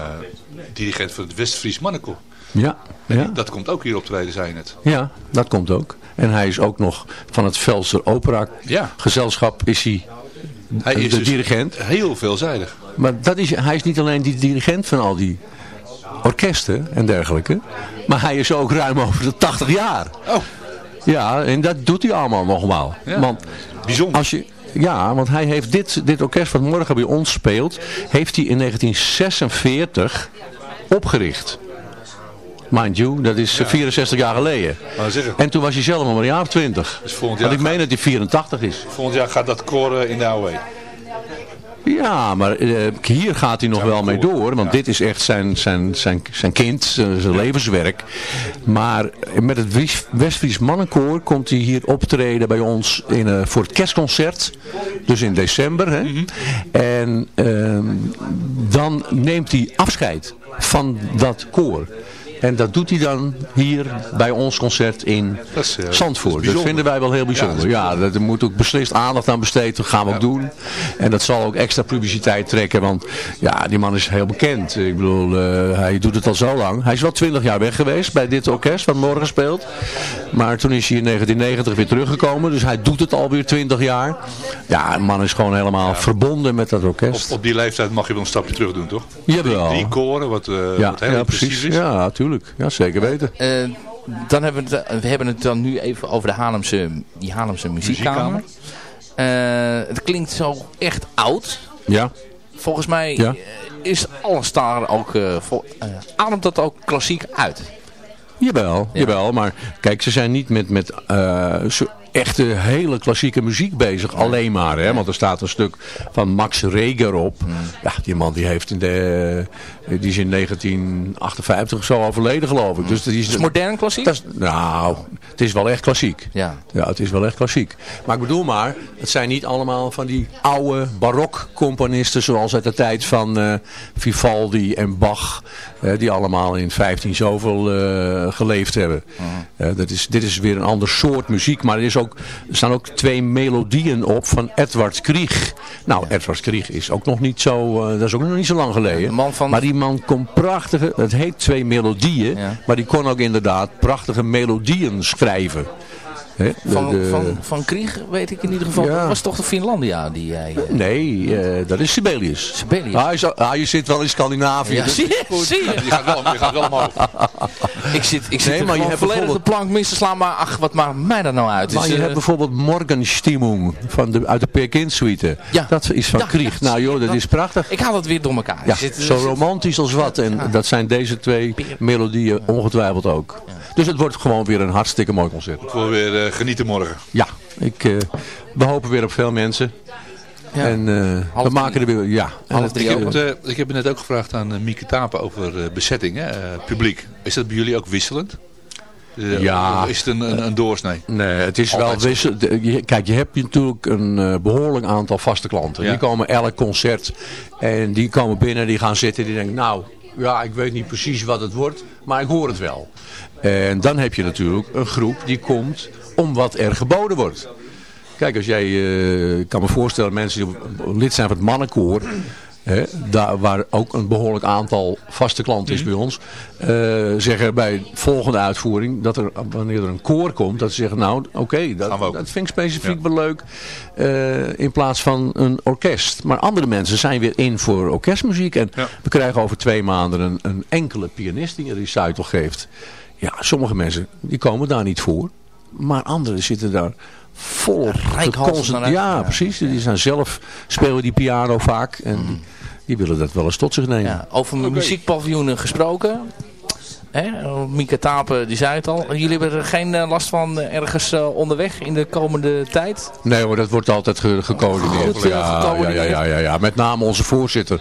dirigent voor het West-Fries Mannenkoor. Ja, ja. Dat komt ook hier optreden, zei je net. Ja, dat komt ook. En hij is ook nog van het Velser Opera Ja. gezelschap is hij, Hij de is dus dirigent. heel veelzijdig. Maar dat is, hij is niet alleen die dirigent van al die orkesten en dergelijke. Maar hij is ook ruim over de 80 jaar. Oh. Ja, en dat doet hij allemaal nogmaals. Ja. Want Bijzonder. Als je, ja, want hij heeft dit, dit orkest wat morgen bij ons speelt, heeft hij in 1946 opgericht. Mind you, dat is eh, 64 jaar geleden. En toen was hij zelf nog maar een jaar of 20. dus volgend Want jaar, ik meen dat hij 84 is. volgend jaar gaat dat koor eh, in de AOW. Ja, maar eh, hier gaat hij nog wel mee door. Want dit is echt zijn, zijn, zijn, zijn kind, zijn, zijn levenswerk. Maar met het West- Westfries Mannenkoor komt hij hier optreden bij ons in, eh, voor het kerstconcert. Dus in december. Hè? En ehm, dan neemt hij afscheid van dat koor. En dat doet hij dan hier bij ons concert in Dat is, eh, Zandvoort. Dat, vinden wij wel heel bijzonder. Ja, Ja, dat er moet ook beslist aandacht aan besteed. Dat gaan we ook doen. En dat zal ook extra publiciteit trekken. Want ja, die man is heel bekend. Ik bedoel, eh, hij doet het al zo lang. Hij is wel twintig jaar weg geweest bij dit orkest wat morgen speelt. Maar toen is hij in 1990 weer teruggekomen. Dus hij doet het alweer 20 jaar. Ja, de man is gewoon helemaal verbonden met dat orkest. op die leeftijd mag je wel een stapje terug doen, toch? Jawel. Drie koren, wat, Ja, wat heel ja impressief precies. is. Ja, natuurlijk. Ja, zeker weten. Eh, dan hebben we, het, we hebben het dan nu even over de Haarlemse, die Haarlemse muziekkamer. Eh, het klinkt zo echt oud. Ja. Volgens mij Ja. eh, is alles daar ook, eh, vol- eh, ademt dat ook klassiek uit. Jawel, jawel, maar kijk, ze zijn niet met, met eh, zo echte hele klassieke muziek bezig, alleen maar. Hè? Want er staat een stuk van Max Reger op. Ja, die man die heeft in de, die is in 1958 zo overleden geloof ik. Dus dat is, Is het modern klassiek? dat is- nou, het is wel echt klassiek. Ja. Ja, het is wel echt klassiek. Maar ik bedoel maar, het zijn niet allemaal van die oude barokcomponisten zoals uit de tijd van eh, Vivaldi en Bach. eh, die allemaal in 15 zoveel eh, geleefd hebben. Eh, dat is, dit is weer een ander soort muziek. Maar er, is ook, er staan ook twee melodieën op van Edward Krieg. Nou, Edward Krieg is ook nog niet zo, eh, dat is ook nog niet zo lang geleden. man van- Maar die man kon prachtige, het heet twee melodieën. Ja. Maar die kon ook inderdaad prachtige melodieën schrijven. De- Van, de- van, van Krieg weet ik in ieder geval. Ja. Dat was toch de Finlandia die jij... eh, Nee, eh, dat is Sibelius. Sibelius. Ah, je, ah, je zit wel in Scandinavië. Ja, dus- zie je? Zie je? Je gaat wel, je gaat wel omhoog. Ik zit, ik zit Nee, er maar je gewoon hebt volledig de bijvoorbeeld- plank mis te slaan. Maar ach, wat maakt mij dat nou uit? Maar Dus, je eh, hebt bijvoorbeeld Morgenstimmung van de, uit de Peer Kind Suite. Ja. Dat is van Ja, Krieg. ja, nou joh, dat dat- is prachtig. ik haal het weer door elkaar. Ja, zit- zo zit- romantisch als wat. En dat zijn deze twee melodieën ongetwijfeld ook. Dus het wordt gewoon weer een hartstikke mooi concert. Voor weer genieten morgen. Ja, ik, eh, we hopen weer op veel mensen. Ja. En eh, we maken er weer... Ja, Ik heb, het, eh, ik heb net ook gevraagd aan uh, Mieke Tapen over eh, bezetting, hè, eh, publiek. Is dat bij jullie ook wisselend? Eh, Ja. Of is het een, een, een doorsnee? Nee, het is Altijd wel wissel. Kijk, je hebt natuurlijk een eh, behoorlijk aantal vaste klanten. Ja. Die komen elk concert en die komen binnen, die gaan zitten, die denken, nou, ja, ik weet niet precies wat het wordt, maar ik hoor het wel. En dan heb je natuurlijk een groep die komt om wat er geboden wordt. Kijk, als jij, ik kan me voorstellen, mensen die lid zijn van het mannenkoor, hè, daar, waar ook een behoorlijk aantal vaste klanten is bij ons, eh, zeggen bij de volgende uitvoering, dat er, wanneer er een koor komt, dat ze zeggen, nou, oké, dat, dat vind ik specifiek wel leuk, eh, in plaats van een orkest. Maar andere mensen zijn weer in voor orkestmuziek en we krijgen over twee maanden een, een enkele pianist die een recital geeft. Ja, sommige mensen, die komen daar niet voor. Maar anderen zitten daar volop geconcentreerd. Ja, Ja. precies. Die zijn zelf, spelen die piano vaak. En die, die willen dat wel eens tot zich nemen. Over muziekpaviljoenen gesproken. Hè? Mieke Tapen, die zei het al. Jullie hebben er geen eh, last van eh, ergens eh, onderweg in de komende tijd? Nee hoor, dat wordt altijd ge- gecoördineerd. Goed, ja, gecoördineerd. Ja, ja, ja, ja. Met name onze voorzitter,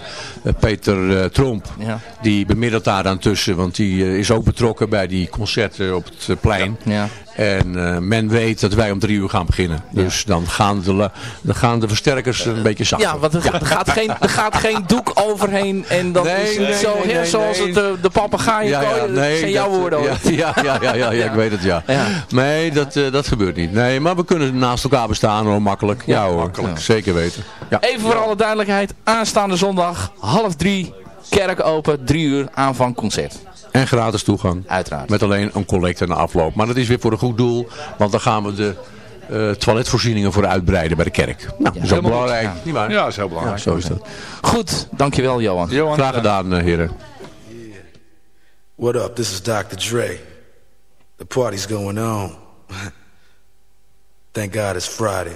Peter Tromp. Ja. Die bemiddelt daar aan tussen. Want die is ook betrokken bij die concerten op het plein. Ja. En eh, men weet dat wij om drie uur gaan beginnen. Dus dan, gaan de, dan gaan de versterkers een beetje zachter. Ja, want er, gaat geen, er gaat geen doek overheen en dan Nee, is nee, zo nee, nee, zoals het de, de papegaaien Ja, ja, gooien. dat nee, zijn jouw dat- woorden. Ja, ja, ja, ja, ik weet het, ja. Nee, dat, eh, dat gebeurt niet. Nee, maar we kunnen naast elkaar bestaan hoor, makkelijk. Ja, hoor, makkelijk. zeker weten. Ja. Even voor alle duidelijkheid, aanstaande zondag, half drie, kerk open, drie uur, aanvang concert. En gratis toegang. Uiteraard. Met alleen een collecte na afloop. Maar dat is weer voor een goed doel. Want dan gaan we de eh, toiletvoorzieningen voor uitbreiden bij de kerk. Nou, dat is ook belangrijk. Ja. Niet waar? Ja, dat is heel belangrijk. Ja, zo is dat. Goed, dankjewel Johan. Graag gedaan, eh, heren. What up? This is Dr. Dre. The party's going on. Thank God it's Friday.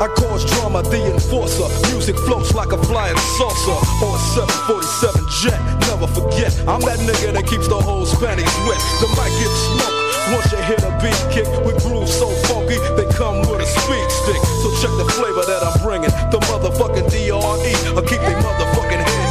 I cause drama, the enforcer. Music floats like a flying saucer or a 747 jet. Never forget, I'm that nigga that keeps the whole Spanish wet. The mic gets smoked. Once you hit a beat kick with grooves so funky, they come with a speed stick. So check the flavor that I'm bringing. The motherfucking DRE, I keep they motherfucking heads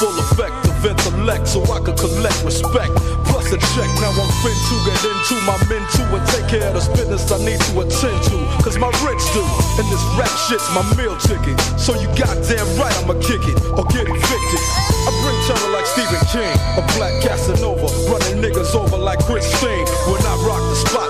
full effect of intellect so I could collect respect. Plus a check, now I'm fin to get into my men too and take care of this business I need to attend to. Cause my rich do, and this rap shit's my meal ticket. So you goddamn right I'ma kick it or get evicted. I bring terror like Stephen King, a black Casanova, running niggas over like Chris Christine. When I rock the spot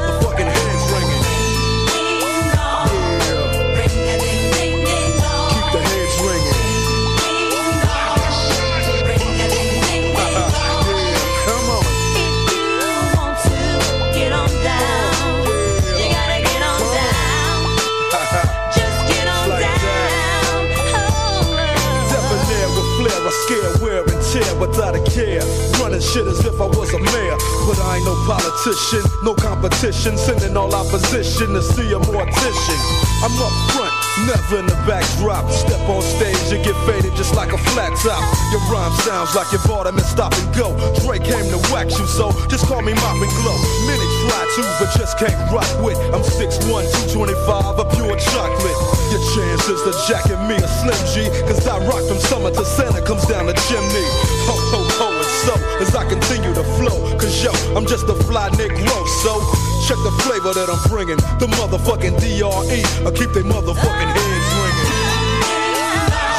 shit as if I was a mayor. But I ain't no politician, no competition. Sending all opposition to see a mortician. I'm up front, never in the backdrop. Step on stage and get faded just like a flat top. Your rhyme sounds like your him and stop and go. Drake came to wax you, so just call me Mop and Glow. Many try to, but just can't rock with. I'm 6'1, 225, a pure chocolate. Your chances to jacket me a Slim G, cause I rock from summer to Santa comes down the chimney. Ho, ho, ho, so as I continue to flow, cause yo, I'm just a fly Negro, so check the flavor that I'm bringing. The motherfucking DRE, I keep they motherfucking heads ringing.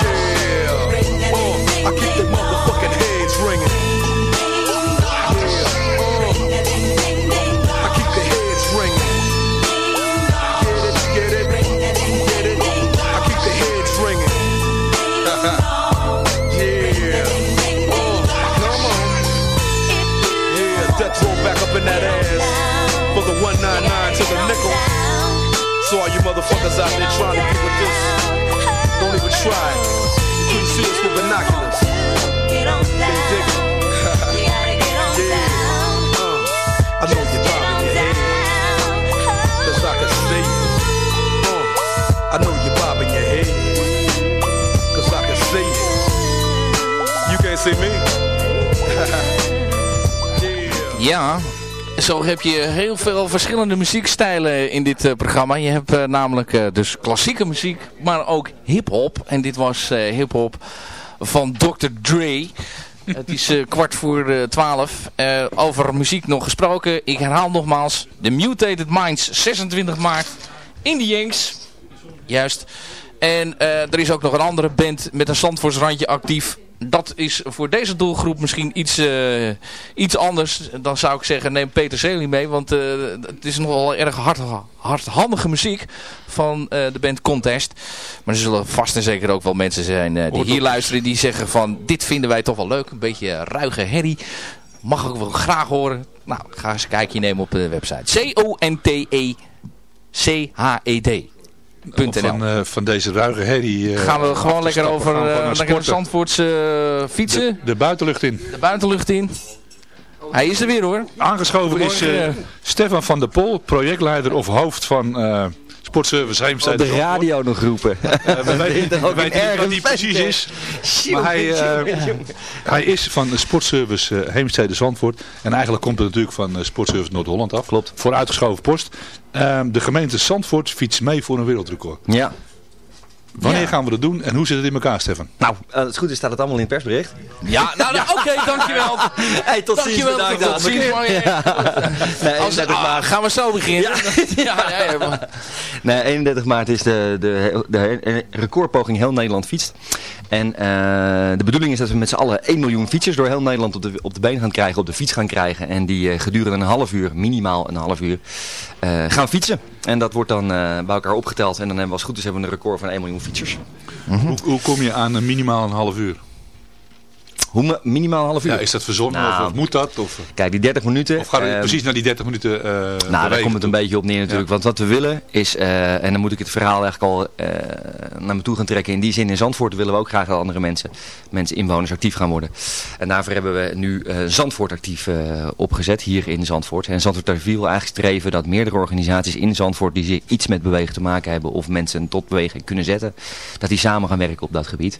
Yeah, uh, I keep they motherfucking heads ringing. That ass for the 199 to the nickel. So all you motherfuckers out there trying to get with this, don't even try. You couldn't see us with binoculars. Can yeah. Uh, I know you're bobbing your head. Cause I can see you. Uh, I know you're bobbing your head. Cause I can see you. You can't see me. Ja, zo heb je heel veel verschillende muziekstijlen in dit eh, programma. Je hebt eh, namelijk eh, dus klassieke muziek, maar ook hip-hop. En dit was hip-hop van Dr. Dre. Het is kwart voor twaalf. Over muziek nog gesproken. Ik herhaal nogmaals. The Mutated Minds, 26 maart in de Yanks. Juist. En er is ook nog een andere band met een Zandvoortsrandje actief. Dat is voor deze doelgroep misschien iets, eh, iets anders. Dan zou ik zeggen, neem Peter Seely mee. Want eh, het is nogal erg hard, hardhandige muziek van eh, de band Contest. Maar er zullen vast en zeker ook wel mensen zijn die hier luisteren. Die zeggen van, dit vinden wij toch wel leuk. Een beetje ruige herrie. Mag ik wel graag horen. Nou, ga eens een kijkje nemen op de website. C-O-N-T-E-C-H-E-D. Van, eh, van deze ruige herrie. eh, gaan we gewoon lekker over eh, lekker sporten. Zandvoortse fietsen. De, de buitenlucht in. De buitenlucht in. Hij is er weer hoor. Aangeschoven is eh. Stefan van der Pol, projectleider of hoofd van eh, Sportservice Heemstede. Op de radio nog roepen. We weten, niet wat hij precies is. Maar hij, eh, hij is van de Sportservice eh, Heemstede Zandvoort. En eigenlijk komt het natuurlijk van eh, Sportservice Noord-Holland af. Klopt. Voor uitgeschoven post. Ehm, de gemeente Zandvoort fietst mee voor een wereldrecord. Ja. Wanneer Ja. gaan we dat doen en hoe zit het in elkaar, Stefan? Nou, als het goed is staat het allemaal in het persbericht. Ja, nou, nou, oké, dankjewel. Hey, tot ziens, dankjewel. bedankt, tot ziens. eh. Nee, Als, 31 ah, maart. gaan we zo beginnen? Ja, ja, ja, maar- Nee, 31 maart is de, de, de recordpoging heel Nederland fietst. En eh, de bedoeling is dat we met z'n allen 1 miljoen fietsers door heel Nederland op de, op de been gaan krijgen, op de fiets gaan krijgen. En die eh, gedurende een half uur, minimaal een half uur, eh, gaan fietsen. En dat wordt dan eh, bij elkaar opgeteld. En dan hebben we als het goed is hebben we een record van 1 miljoen fietsers. Hoe, hoe kom je aan minimaal een half uur? Hoe ma- minimaal een half uur? Ja, is dat verzonnen Nou, of, moet dat? Of, Kijk, die 30 minuten. of gaat het ehm, precies naar die 30 minuten eh Nou, daar komt het een beetje op neer natuurlijk. Want wat we willen is, eh, en dan moet ik het verhaal eigenlijk al eh, naar me toe gaan trekken. In die zin in Zandvoort willen we ook graag dat andere mensen, mensen inwoners actief gaan worden. En daarvoor hebben we nu Zandvoort actief opgezet, hier in Zandvoort. En Zandvoort wil eigenlijk streven dat meerdere organisaties in Zandvoort die zich iets met bewegen te maken hebben of mensen tot bewegen kunnen zetten, dat die samen gaan werken op dat gebied.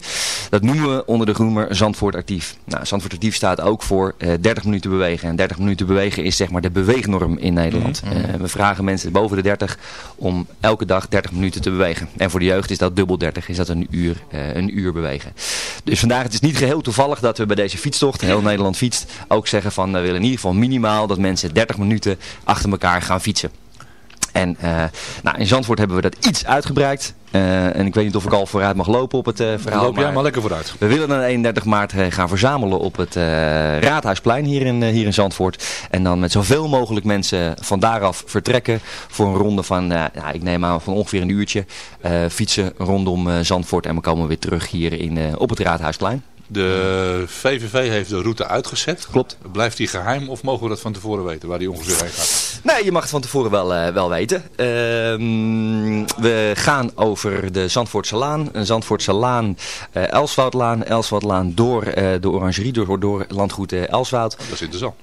Dat noemen we onder de groemer Zandvoort actief. Nou, Zandvoort actief staat ook voor eh 30 minuten bewegen. En 30 minuten bewegen is zeg maar de beweegnorm in Nederland. Mhm. Eh, we vragen mensen boven de 30 om elke dag 30 minuten te bewegen. En voor de jeugd is dat dubbel 30, is dat een uur, eh, een uur bewegen. Dus vandaag, het is niet geheel toevallig dat we bij deze fietstocht, heel Nederland fietst, ook zeggen van we willen in ieder geval minimaal dat mensen 30 minuten achter elkaar gaan fietsen. En eh, nou, in Zandvoort hebben we dat iets uitgebreid. Eh, en ik weet niet of ik al vooruit mag lopen op het eh, verhaal. Loop jij maar lekker vooruit. We willen dan 31 maart gaan verzamelen op het Raadhuisplein hier in, hier in Zandvoort. En dan met zoveel mogelijk mensen van daaraf vertrekken voor een ronde van, ja, ik neem aan van ongeveer een uurtje. fietsen rondom Zandvoort en we komen weer terug hier in, op het Raadhuisplein. De VVV heeft de route uitgezet. Klopt. Blijft die geheim of mogen we dat van tevoren weten waar die ongeveer heen gaat? Nee, je mag het van tevoren wel, eh, wel weten. Ehm, we gaan over de Zandvoortse Laan. Een Zandvoortse Laan, eh Elswoudlaan. Elswoudlaan door eh, de Orangerie, door, door landgoed Elswoud. Dat is interessant.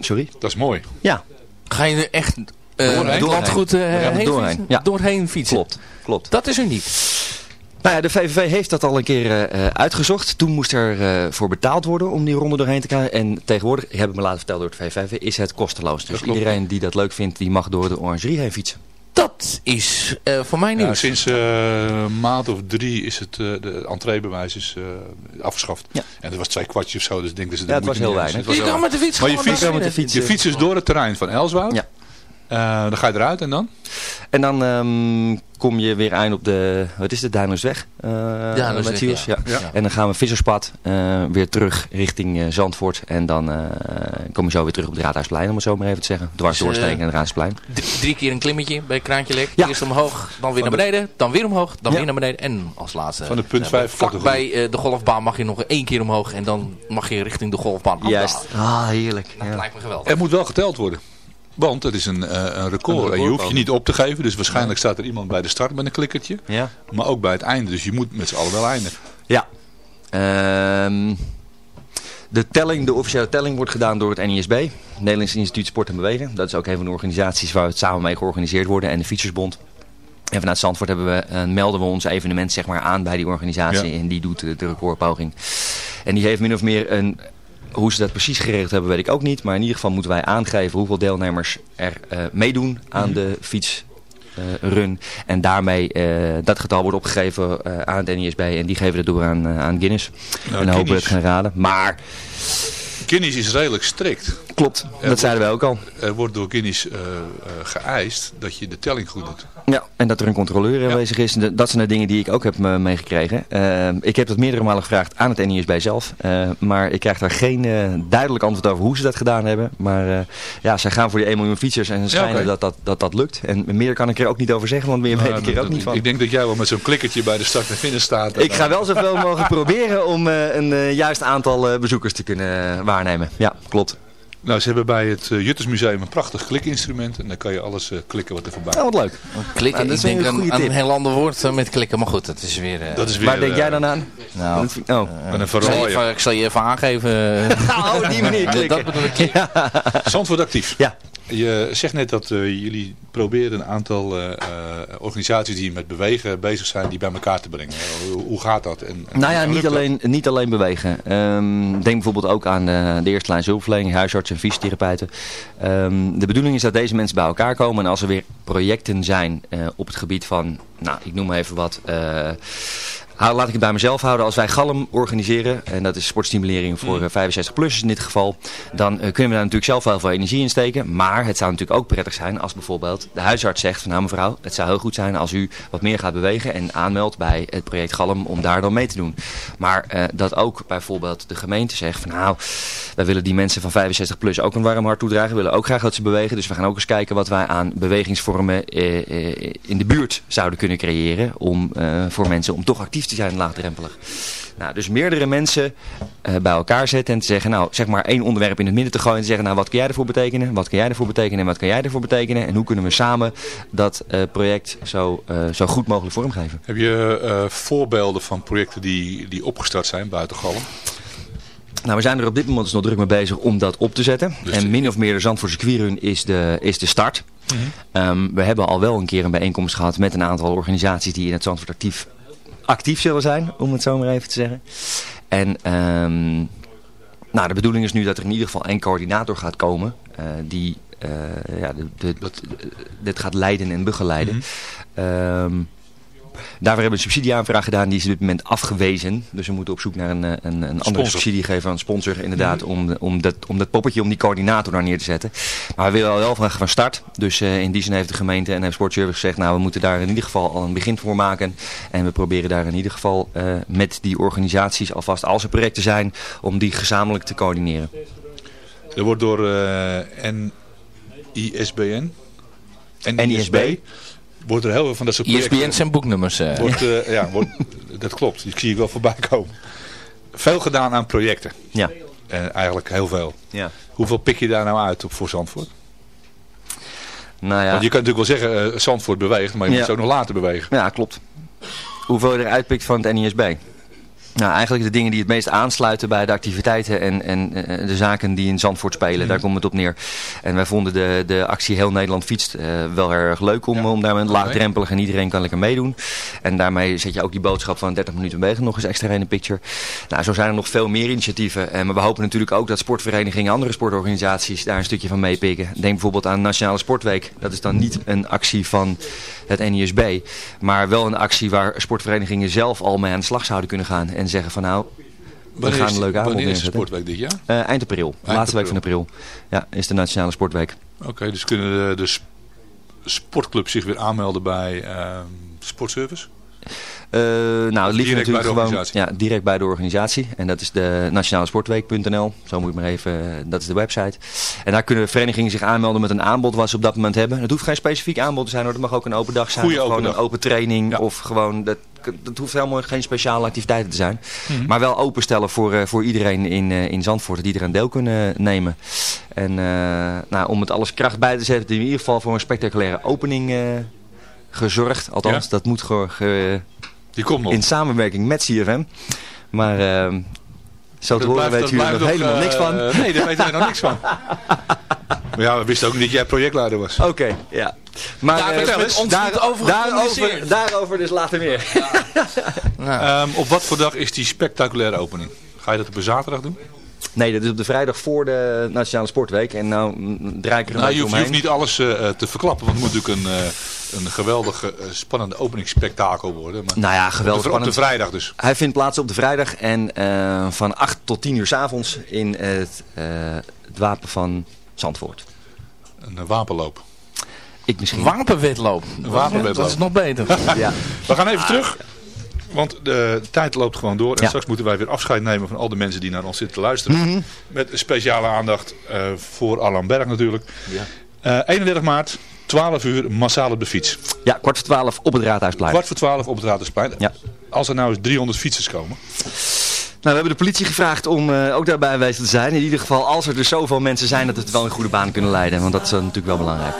Sorry? Dat is mooi. Ja. Ga je er echt eh Doorheen. landgoed eh, er heen doorheen, fietsen? ja. doorheen fietsen? Klopt, klopt. Dat is uniek. Nou ja, de VVV heeft dat al een keer eh, eh, uitgezocht. Toen moest er eh, voor betaald worden om die ronde doorheen te krijgen. En tegenwoordig, ik heb het me laten vertellen door de VVV, is het kosteloos. Dus iedereen die dat leuk vindt, die mag door de Orangerie heen fietsen. Dat is eh, voor mij Ja, nieuws. sinds eh, een maand of drie is het, eh, de entreebewijs is eh, afgeschaft. En dat was twee kwartjes of zo, dus ik denk dat ze Ja, het was heel weinig. Je kan met de fiets Maar je fiets, je fiets dus door het terrein van Elswoud. Ja. Eh, dan ga je eruit en dan? En dan ehm, kom je weer aan op de, wat is het, Duinlersweg? Uh, Duinlersweg, Matthias, ja. ja. Ja. En dan gaan we Visserspad eh, weer terug richting eh, Zandvoort. En dan eh, kom je zo weer terug op het Raadhuisplein, om het zo maar even te zeggen. Dwars Dus, doorsteken eh, naar het Raadhuisplein. Drie keer een klimmetje bij Kraantje Lek. Ja. Eerst omhoog, dan weer naar beneden, dan weer omhoog, dan Ja. weer naar beneden. En als laatste, Van de punt eh, vijf vlak categorie. bij eh, de golfbaan mag je nog één keer omhoog. En dan mag je richting de golfbaan. Juist. Ah, heerlijk. Dat Ja. lijkt me geweldig. Er moet wel geteld worden. Want het is een, eh, een record. en je hoeft je niet op te geven. Dus waarschijnlijk staat er iemand bij de start met een klikkertje. Ja. Maar ook bij het einde. Dus je moet met z'n allen wel eindigen. Ja. Ehm, de telling, de officiële telling wordt gedaan door het NISB. Nederlands Instituut Sport en Bewegen. Dat is ook een van de organisaties waar we het samen mee georganiseerd worden. En de Fietsersbond. En vanuit Zandvoort hebben we, eh, melden we ons evenement zeg maar, aan bij die organisatie. Ja. En die doet de recordpoging. En die heeft min of meer een... Hoe ze dat precies geregeld hebben, weet ik ook niet. Maar in ieder geval moeten wij aangeven hoeveel deelnemers er eh, meedoen aan Mhm. de fiets eh, run. En daarmee, eh, dat getal wordt opgegeven eh, aan het NISB en die geven het door aan, aan Guinness. Nou, en dan hopen we het Guinness. gaan raden. Maar, Guinness is redelijk strikt. klopt, dat zeiden wij ook al. Er wordt door Guinness geëist dat je de telling goed doet. Ja, en dat er een controleur aanwezig is. Dat zijn de dingen die ik ook heb eh, meegekregen. Eh, ik heb dat meerdere malen gevraagd aan het NISB zelf. Eh, maar ik krijg daar geen duidelijk antwoord over hoe ze dat gedaan hebben. Maar ja, zij gaan voor die 1 miljoen fietsers en ze schijnen dat, dat, dat dat lukt. En meer kan ik er ook niet over zeggen, want meer weet Nou, ik er ook niet van. Ik denk dat jij wel met zo'n klikkertje bij de start en finish staat. Ik ga wel zoveel mogelijk proberen om een juist aantal bezoekers te kunnen waarnemen. Ja, klopt. Nou, ze hebben bij het uh, Juttersmuseum een prachtig klikinstrument. En dan kan je alles uh, klikken wat er voorbij Oh, wat leuk. Klikken, Nou, dat ik is denk een aan, goede aan tip. een heel ander woord eh, met klikken. Maar goed, dat is weer... eh, Dat is weer Waar denk eh, jij dan aan? Nou, Oh. met een ik, zal je verrooien. even, ik zal je even aangeven. Oh, op die manier klikken. dat bedoel ik. Zandvoort actief. Ja. Je zegt net dat uh, jullie proberen een aantal uh, uh, organisaties die met bewegen bezig zijn, die bij elkaar te brengen. Hoe, hoe gaat dat? En, en Nou ja, niet dat? alleen, niet alleen bewegen. Um, denk bijvoorbeeld ook aan de, de eerste lijn hulpverlening, huisartsen en fysiotherapeuten. Um, de bedoeling is dat deze mensen bij elkaar komen en als er weer projecten zijn op het gebied van, nou ik noem maar even wat... Laat ik het bij mezelf houden. Als wij Galm organiseren, en dat is sportstimulering voor mm. 65-plussers in dit geval, dan uh, kunnen we daar natuurlijk zelf wel veel energie in steken. Maar het zou natuurlijk ook prettig zijn als bijvoorbeeld de huisarts zegt van nou mevrouw, het zou heel goed zijn als u wat meer gaat bewegen en aanmeldt bij het project Galm om daar dan mee te doen. Maar uh, dat ook bijvoorbeeld de gemeente zegt van nou, wij willen die mensen van 65 plus ook een warm hart toedragen. We willen ook graag dat ze bewegen. Dus we gaan ook eens kijken wat wij aan bewegingsvormen uh, in de buurt zouden kunnen creëren om voor mensen om toch actief te zijn laagdrempelig. Nou, dus meerdere mensen uh, bij elkaar zetten en te zeggen, nou, zeg maar één onderwerp in het midden te gooien en te zeggen, nou, wat kun jij ervoor betekenen, wat kun jij ervoor betekenen en wat kun jij ervoor betekenen en hoe kunnen we samen dat uh, project zo, uh, zo goed mogelijk vormgeven. Heb je voorbeelden van projecten die, die opgestart zijn buiten Galm? Nou, we zijn er op dit moment dus nog druk mee bezig om dat op te zetten. Dus en min of meer de Zandvoortse Quirun is de, is de start. Mm -hmm. um, we hebben al wel een keer een bijeenkomst gehad met een aantal organisaties die in het Zandvoort actief actief zullen zijn, om het zo maar even te zeggen. En um, nou, de bedoeling is nu dat er in ieder geval één coördinator gaat komen uh, die uh, ja, de, de, dit gaat leiden en begeleiden. Mm -hmm. um, Daarvoor hebben we een subsidieaanvraag gedaan, die is op dit moment afgewezen. Dus we moeten op zoek naar een, een, een andere subsidiegever, een sponsor inderdaad, om, om, dat, om dat poppetje, om die coördinator daar neer te zetten. Maar we willen al wel van, van start. Dus uh, in die zin heeft de gemeente en heeft Sportservice gezegd, nou we moeten daar in ieder geval al een begin voor maken. En we proberen daar in ieder geval uh, met die organisaties alvast, als er projecten zijn, om die gezamenlijk te coördineren. Er wordt door uh, NISBN, NISB, wordt er heel veel van dat soort projecten... ISBN zijn boeknummers. Uh. Wordt, uh, ja, wordt, dat klopt. Die zie ik wel voorbij komen. Veel gedaan aan projecten. Ja. En eigenlijk heel veel. Ja. Hoeveel pik je daar nou uit op voor Zandvoort? Nou ja. Want je kan natuurlijk wel zeggen, eh, Zandvoort beweegt, maar je Ja. moet het ook nog laten bewegen. Ja, klopt. Hoeveel je eruit pikt van het NISB? Nou, eigenlijk de dingen die het meest aansluiten bij de activiteiten en, en eh, de zaken die in Zandvoort spelen, daar komt het op neer. En wij vonden de, de actie Heel Nederland Fietst eh, wel erg leuk om, om daarmee laagdrempelig en iedereen kan lekker meedoen. En daarmee zet je ook die boodschap van 30 minuten bewegen nog eens extra in de picture. Nou, zo zijn er nog veel meer initiatieven. En maar we hopen natuurlijk ook dat sportverenigingen en andere sportorganisaties daar een stukje van meepikken. Denk bijvoorbeeld aan Nationale Sportweek. Dat is dan niet een actie van het NISB, maar wel een actie waar sportverenigingen zelf al mee aan de slag zouden kunnen gaan. En zeggen van nou, we gaan een leuke avond wanneer is de sportweek dit jaar? Eh, eind april. Eind laatste week van april. Ja, is de Nationale Sportweek. Oké, dus kunnen de, de sp- sportclubs zich weer aanmelden bij ehm, Sportservice? Eh, nou, het direct bij natuurlijk gewoon organisatie? ja, direct bij de organisatie. En dat is de nationalesportweek.nl. Zo moet je maar even, eh, dat is de website. En daar kunnen verenigingen zich aanmelden met een aanbod wat ze op dat moment hebben. Het hoeft geen specifiek aanbod te zijn hoor. Het mag ook een open dag zijn. Goeie of open gewoon dag. een open training. Of gewoon, dat, dat hoeft helemaal geen speciale activiteiten te zijn. Mhm. Maar wel openstellen voor, eh, voor iedereen in, in Zandvoort die er aan deel kunnen nemen. En nou, om het alles kracht bij te zetten, in ieder geval voor een spectaculaire opening gezorgd. Althans, Ja? dat moet ge, ge- Die komt nog. in samenwerking met CFM. Maar ehm, zo te horen weten jullie er nog helemaal niks van. eh, nee, daar weten wij nog niks van. Maar ja, we wisten ook niet dat jij projectleider was. Oké, ja. Maar Ja, eh, vertel met eens. ons Daar- over daarover- daarover dus later meer. Ehm, op wat voor dag is die spectaculaire opening? Ga je dat op een zaterdag doen? Nee, dat is op de vrijdag voor de Nationale Sportweek. En nou mm, draai ik er een Nou, je, hoeft, je omheen. hoeft niet alles eh, eh, te verklappen, want het moet natuurlijk een, eh, een geweldige, eh, spannende openingsspektakel worden. Maar Nou ja, geweldig op de, op de vrijdag dus. Hij vindt plaats op de vrijdag en eh, van 8 tot 10 uur s avonds in het, eh, het Wapen van Zandvoort. Een wapenloop. Ik misschien. Wapenwedloop. Een wapenwedloop. Dat is nog beter. ja. We gaan even terug. Want de tijd loopt gewoon door. En Ja. straks moeten wij weer afscheid nemen van al de mensen die naar ons zitten te luisteren. Mhm. Met een speciale aandacht eh, voor Alan Berg natuurlijk. Eh, 31 maart, 12 uur, massaal op de fiets. Ja, kwart voor 12 op het Raadhuisplein. Kwart voor 12 op het Raadhuisplein. Ja. Als er nou eens 300 fietsers komen. Nou, we hebben de politie gevraagd om eh, ook daarbij aanwezig te zijn. In ieder geval, als er dus zoveel mensen zijn, dat we het wel in goede baan kunnen leiden. Want dat is eh, natuurlijk wel belangrijk.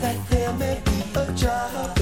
that there may be a job.